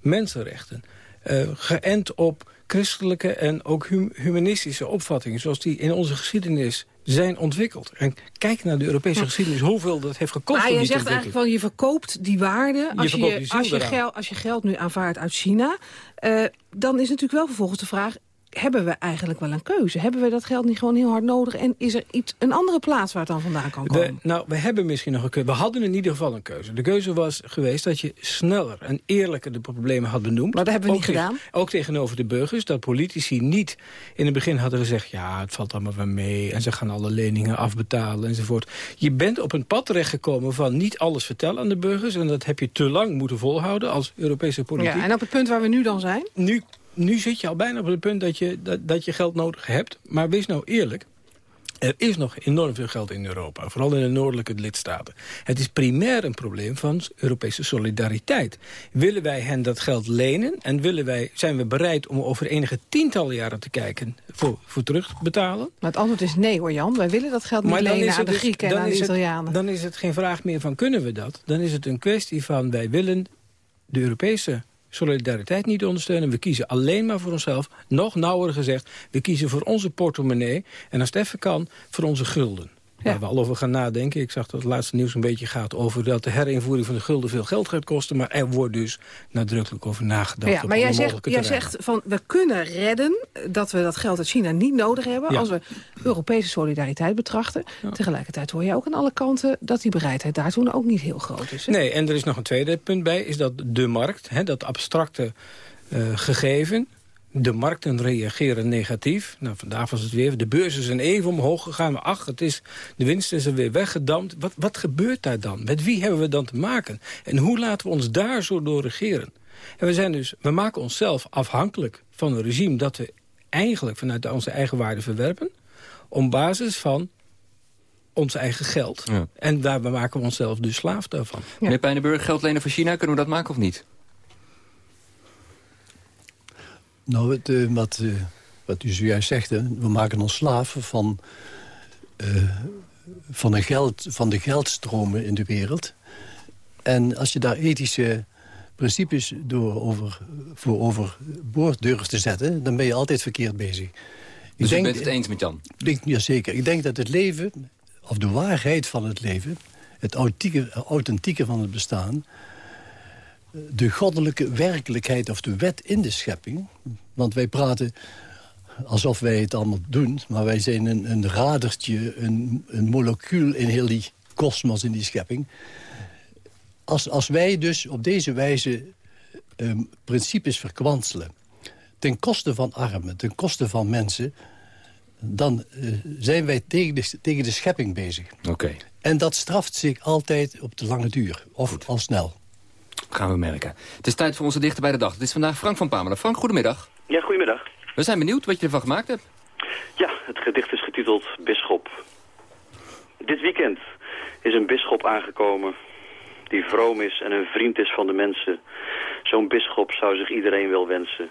mensenrechten, uh, geënt op christelijke en ook humanistische opvattingen... zoals die in onze geschiedenis zijn ontwikkeld. En kijk naar de Europese geschiedenis, hoeveel dat heeft gekost. Maar je zegt eigenlijk van je verkoopt die waarde als je, als, je geld, als je geld nu aanvaardt uit China. Uh, dan is natuurlijk wel vervolgens de vraag hebben we eigenlijk wel een keuze? Hebben we dat geld niet gewoon heel hard nodig? En is er iets, een andere plaats waar het dan vandaan kan komen? Nou, we hebben misschien nog een keuze. We hadden in ieder geval een keuze. De keuze was geweest dat je sneller en eerlijker de problemen had benoemd. Maar dat hebben we niet gedaan. Ook tegenover de burgers. Dat politici niet in het begin hadden gezegd... ja, het valt allemaal wel mee en ze gaan alle leningen afbetalen enzovoort. Je bent op een pad terechtgekomen van niet alles vertellen aan de burgers... en dat heb je te lang moeten volhouden als Europese politiek. Ja, en op het punt waar we nu dan zijn? Nu nu zit je al bijna op het punt dat je, dat, dat je geld nodig hebt. Maar wees nou eerlijk. Er is nog enorm veel geld in Europa, vooral in de noordelijke lidstaten. Het is primair een probleem van Europese solidariteit. Willen wij hen dat geld lenen en willen wij, zijn we bereid om over enige tientallen jaren te kijken voor, voor terugbetalen? Maar het antwoord is nee hoor Jan, wij willen dat geld niet lenen aan de dus- Grieken en aan de Italianen. dan is het geen vraag meer van kunnen we dat? Dan is het een kwestie van wij willen de Europese solidariteit niet ondersteunen. We kiezen alleen maar voor onszelf. Nog nauwer gezegd, we kiezen voor onze portemonnee. En als het even kan, voor onze gulden. Waar we al over gaan nadenken. Ik zag dat het laatste nieuws een beetje gaat over dat de herinvoering van de gulden veel geld gaat kosten. Maar er wordt dus nadrukkelijk over nagedacht. Ja, maar jij zegt, jij zegt van we kunnen redden dat we dat geld uit China niet nodig hebben. Als we Europese solidariteit betrachten. Tegelijkertijd hoor je ook aan alle kanten dat die bereidheid daartoe ook niet heel groot is. Nee, en er is nog een tweede punt bij. Is dat de markt, hè, dat abstracte uh, gegeven de markten reageren negatief. Nou, vandaag was het weer, de beurzen zijn even omhoog gegaan. Maar ach, het is, de winst is er weer weggedampt. Wat, wat gebeurt daar dan? Met wie hebben we dan te maken? En hoe laten we ons daar zo door regeren? En we, zijn dus, we maken onszelf afhankelijk van een regime... dat we eigenlijk vanuit onze eigen waarden verwerpen... op basis van ons eigen geld. En daar maken we onszelf dus slaaf daarvan. Ja. Meneer Pijnenburg, geld lenen voor China, kunnen we dat maken of niet? Nou, het, uh, wat, uh, wat u zojuist zegt, we maken ons slaven van, uh, van, de geld, van de geldstromen in de wereld. En als je daar ethische principes door over, voor overboord durft te zetten... dan ben je altijd verkeerd bezig. Dus denk, u bent het eens met Jan? Denk, jazeker. Ik denk dat het leven, of de waarheid van het leven... het authentieke, authentieke van het bestaan de goddelijke werkelijkheid of de wet in de schepping. Want wij praten alsof wij het allemaal doen... maar wij zijn een, een radertje, een, een molecuul in heel die kosmos, in die schepping. Als, als wij dus op deze wijze um, principes verkwanselen... ten koste van armen, ten koste van mensen... dan uh, zijn wij tegen de, tegen de schepping bezig. Oké. En dat straft zich altijd op de lange duur, of al snel gaan we merken. Het is tijd voor onze dichter bij de dag. Het is vandaag Frank van Pamela. Frank, goedemiddag. Ja, goedemiddag. We zijn benieuwd wat je ervan gemaakt hebt. Ja, het gedicht is getiteld Bisschop. Dit weekend is een bisschop aangekomen die vroom is en een vriend is van de mensen. Zo'n bisschop zou zich iedereen wel wensen.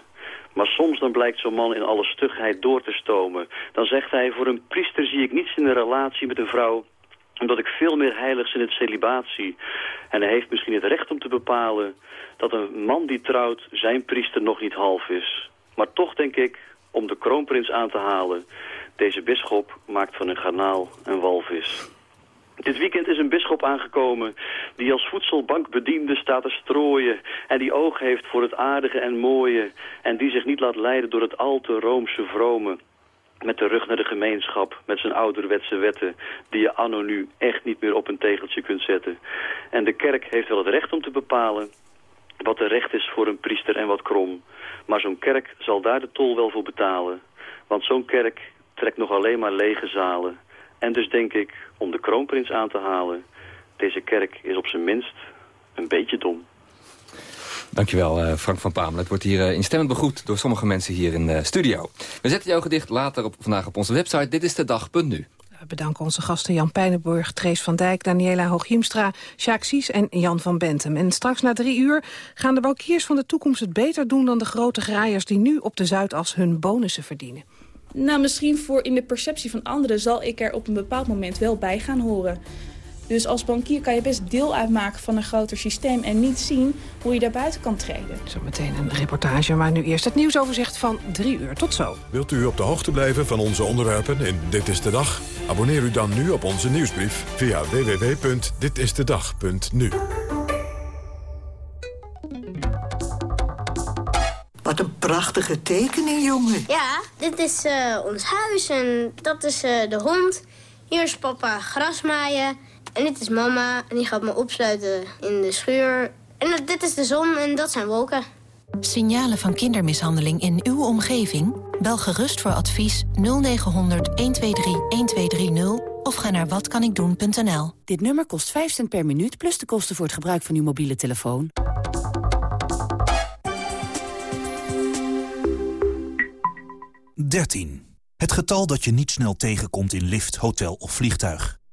Maar soms dan blijkt zo'n man in alle stugheid door te stomen. Dan zegt hij, voor een priester zie ik niets in de relatie met een vrouw omdat ik veel meer heiligs in het celibatie. En hij heeft misschien het recht om te bepalen dat een man die trouwt zijn priester nog niet half is. Maar toch denk ik, om de kroonprins aan te halen, deze bisschop maakt van een garnaal een walvis. Dit weekend is een bisschop aangekomen die als voedselbankbediende staat te strooien... en die oog heeft voor het aardige en mooie... en die zich niet laat leiden door het al te roomse vrome met de rug naar de gemeenschap, met zijn ouderwetse wetten... die je anno nu echt niet meer op een tegeltje kunt zetten. En de kerk heeft wel het recht om te bepalen wat er recht is voor een priester en wat krom. Maar zo'n kerk zal daar de tol wel voor betalen. Want zo'n kerk trekt nog alleen maar lege zalen. En dus denk ik, om de kroonprins aan te halen... deze kerk is op zijn minst een beetje dom. Dankjewel, uh, Frank van Pamelen. Het wordt hier uh, instemmend begroet door sommige mensen hier in de studio. We zetten jouw gedicht later op, vandaag op onze website. Dit is de dag.nu. We bedanken onze gasten Jan Pijnenburg, Trees van Dijk, Daniela Hooghiemstra, Sjaak Sies en Jan van Bentem. En straks na drie uur gaan de bankiers van de toekomst het beter doen dan de grote graaiers die nu op de Zuidas hun bonussen verdienen. Nou, misschien voor in de perceptie van anderen zal ik er op een bepaald moment wel bij gaan horen. Dus als bankier kan je best deel uitmaken van een groter systeem... en niet zien hoe je daar buiten kan treden. Zometeen een reportage, maar nu eerst het nieuwsoverzicht van drie uur. Tot zo. Wilt u op de hoogte blijven van onze onderwerpen in Dit is de Dag? Abonneer u dan nu op onze nieuwsbrief via www.ditistedag.nu. Wat een prachtige tekening, jongen. Ja, dit is uh, ons huis en dat is uh, de hond. Hier is papa grasmaaien. En dit is mama en die gaat me opsluiten in de schuur. En dit is de zon en dat zijn wolken. Signalen van kindermishandeling in uw omgeving? Bel gerust voor advies 0900 123 1230 of ga naar watkanikdoen.nl. Dit nummer kost 5 cent per minuut plus de kosten voor het gebruik van uw mobiele telefoon. Dertien. Het getal dat je niet snel tegenkomt in lift, hotel of vliegtuig.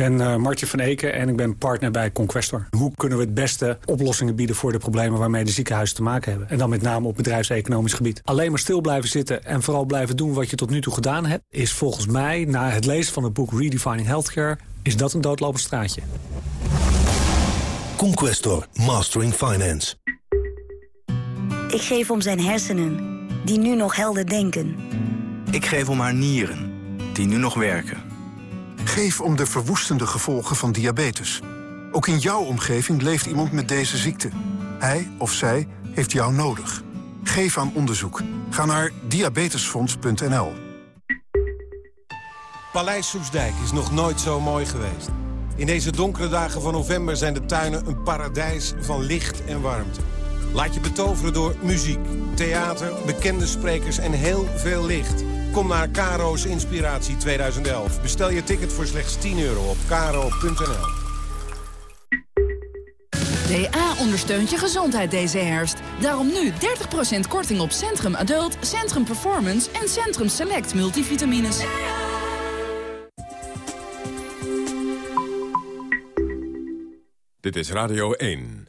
Ik ben uh, Martje van Eken en ik ben partner bij Conquestor. Hoe kunnen we het beste oplossingen bieden voor de problemen waarmee de ziekenhuizen te maken hebben? En dan met name op bedrijfseconomisch gebied. Alleen maar stil blijven zitten en vooral blijven doen wat je tot nu toe gedaan hebt... is volgens mij, na het lezen van het boek Redefining Healthcare... is dat een doodlopend straatje. Conquestor, Mastering Finance. Ik geef om zijn hersenen, die nu nog helder denken. Ik geef om haar nieren, die nu nog werken. Geef om de verwoestende gevolgen van diabetes. Ook in jouw omgeving leeft iemand met deze ziekte. Hij of zij heeft jou nodig. Geef aan onderzoek. Ga naar diabetesfonds.nl. Paleis Soesdijk is nog nooit zo mooi geweest. In deze donkere dagen van november zijn de tuinen een paradijs van licht en warmte. Laat je betoveren door muziek, theater, bekende sprekers en heel veel licht. Kom naar Karo's Inspiratie 2011. Bestel je ticket voor slechts 10 euro op karo.nl. DA ondersteunt je gezondheid deze herfst. Daarom nu 30% korting op Centrum Adult, Centrum Performance en Centrum Select multivitamines. Dit is Radio 1.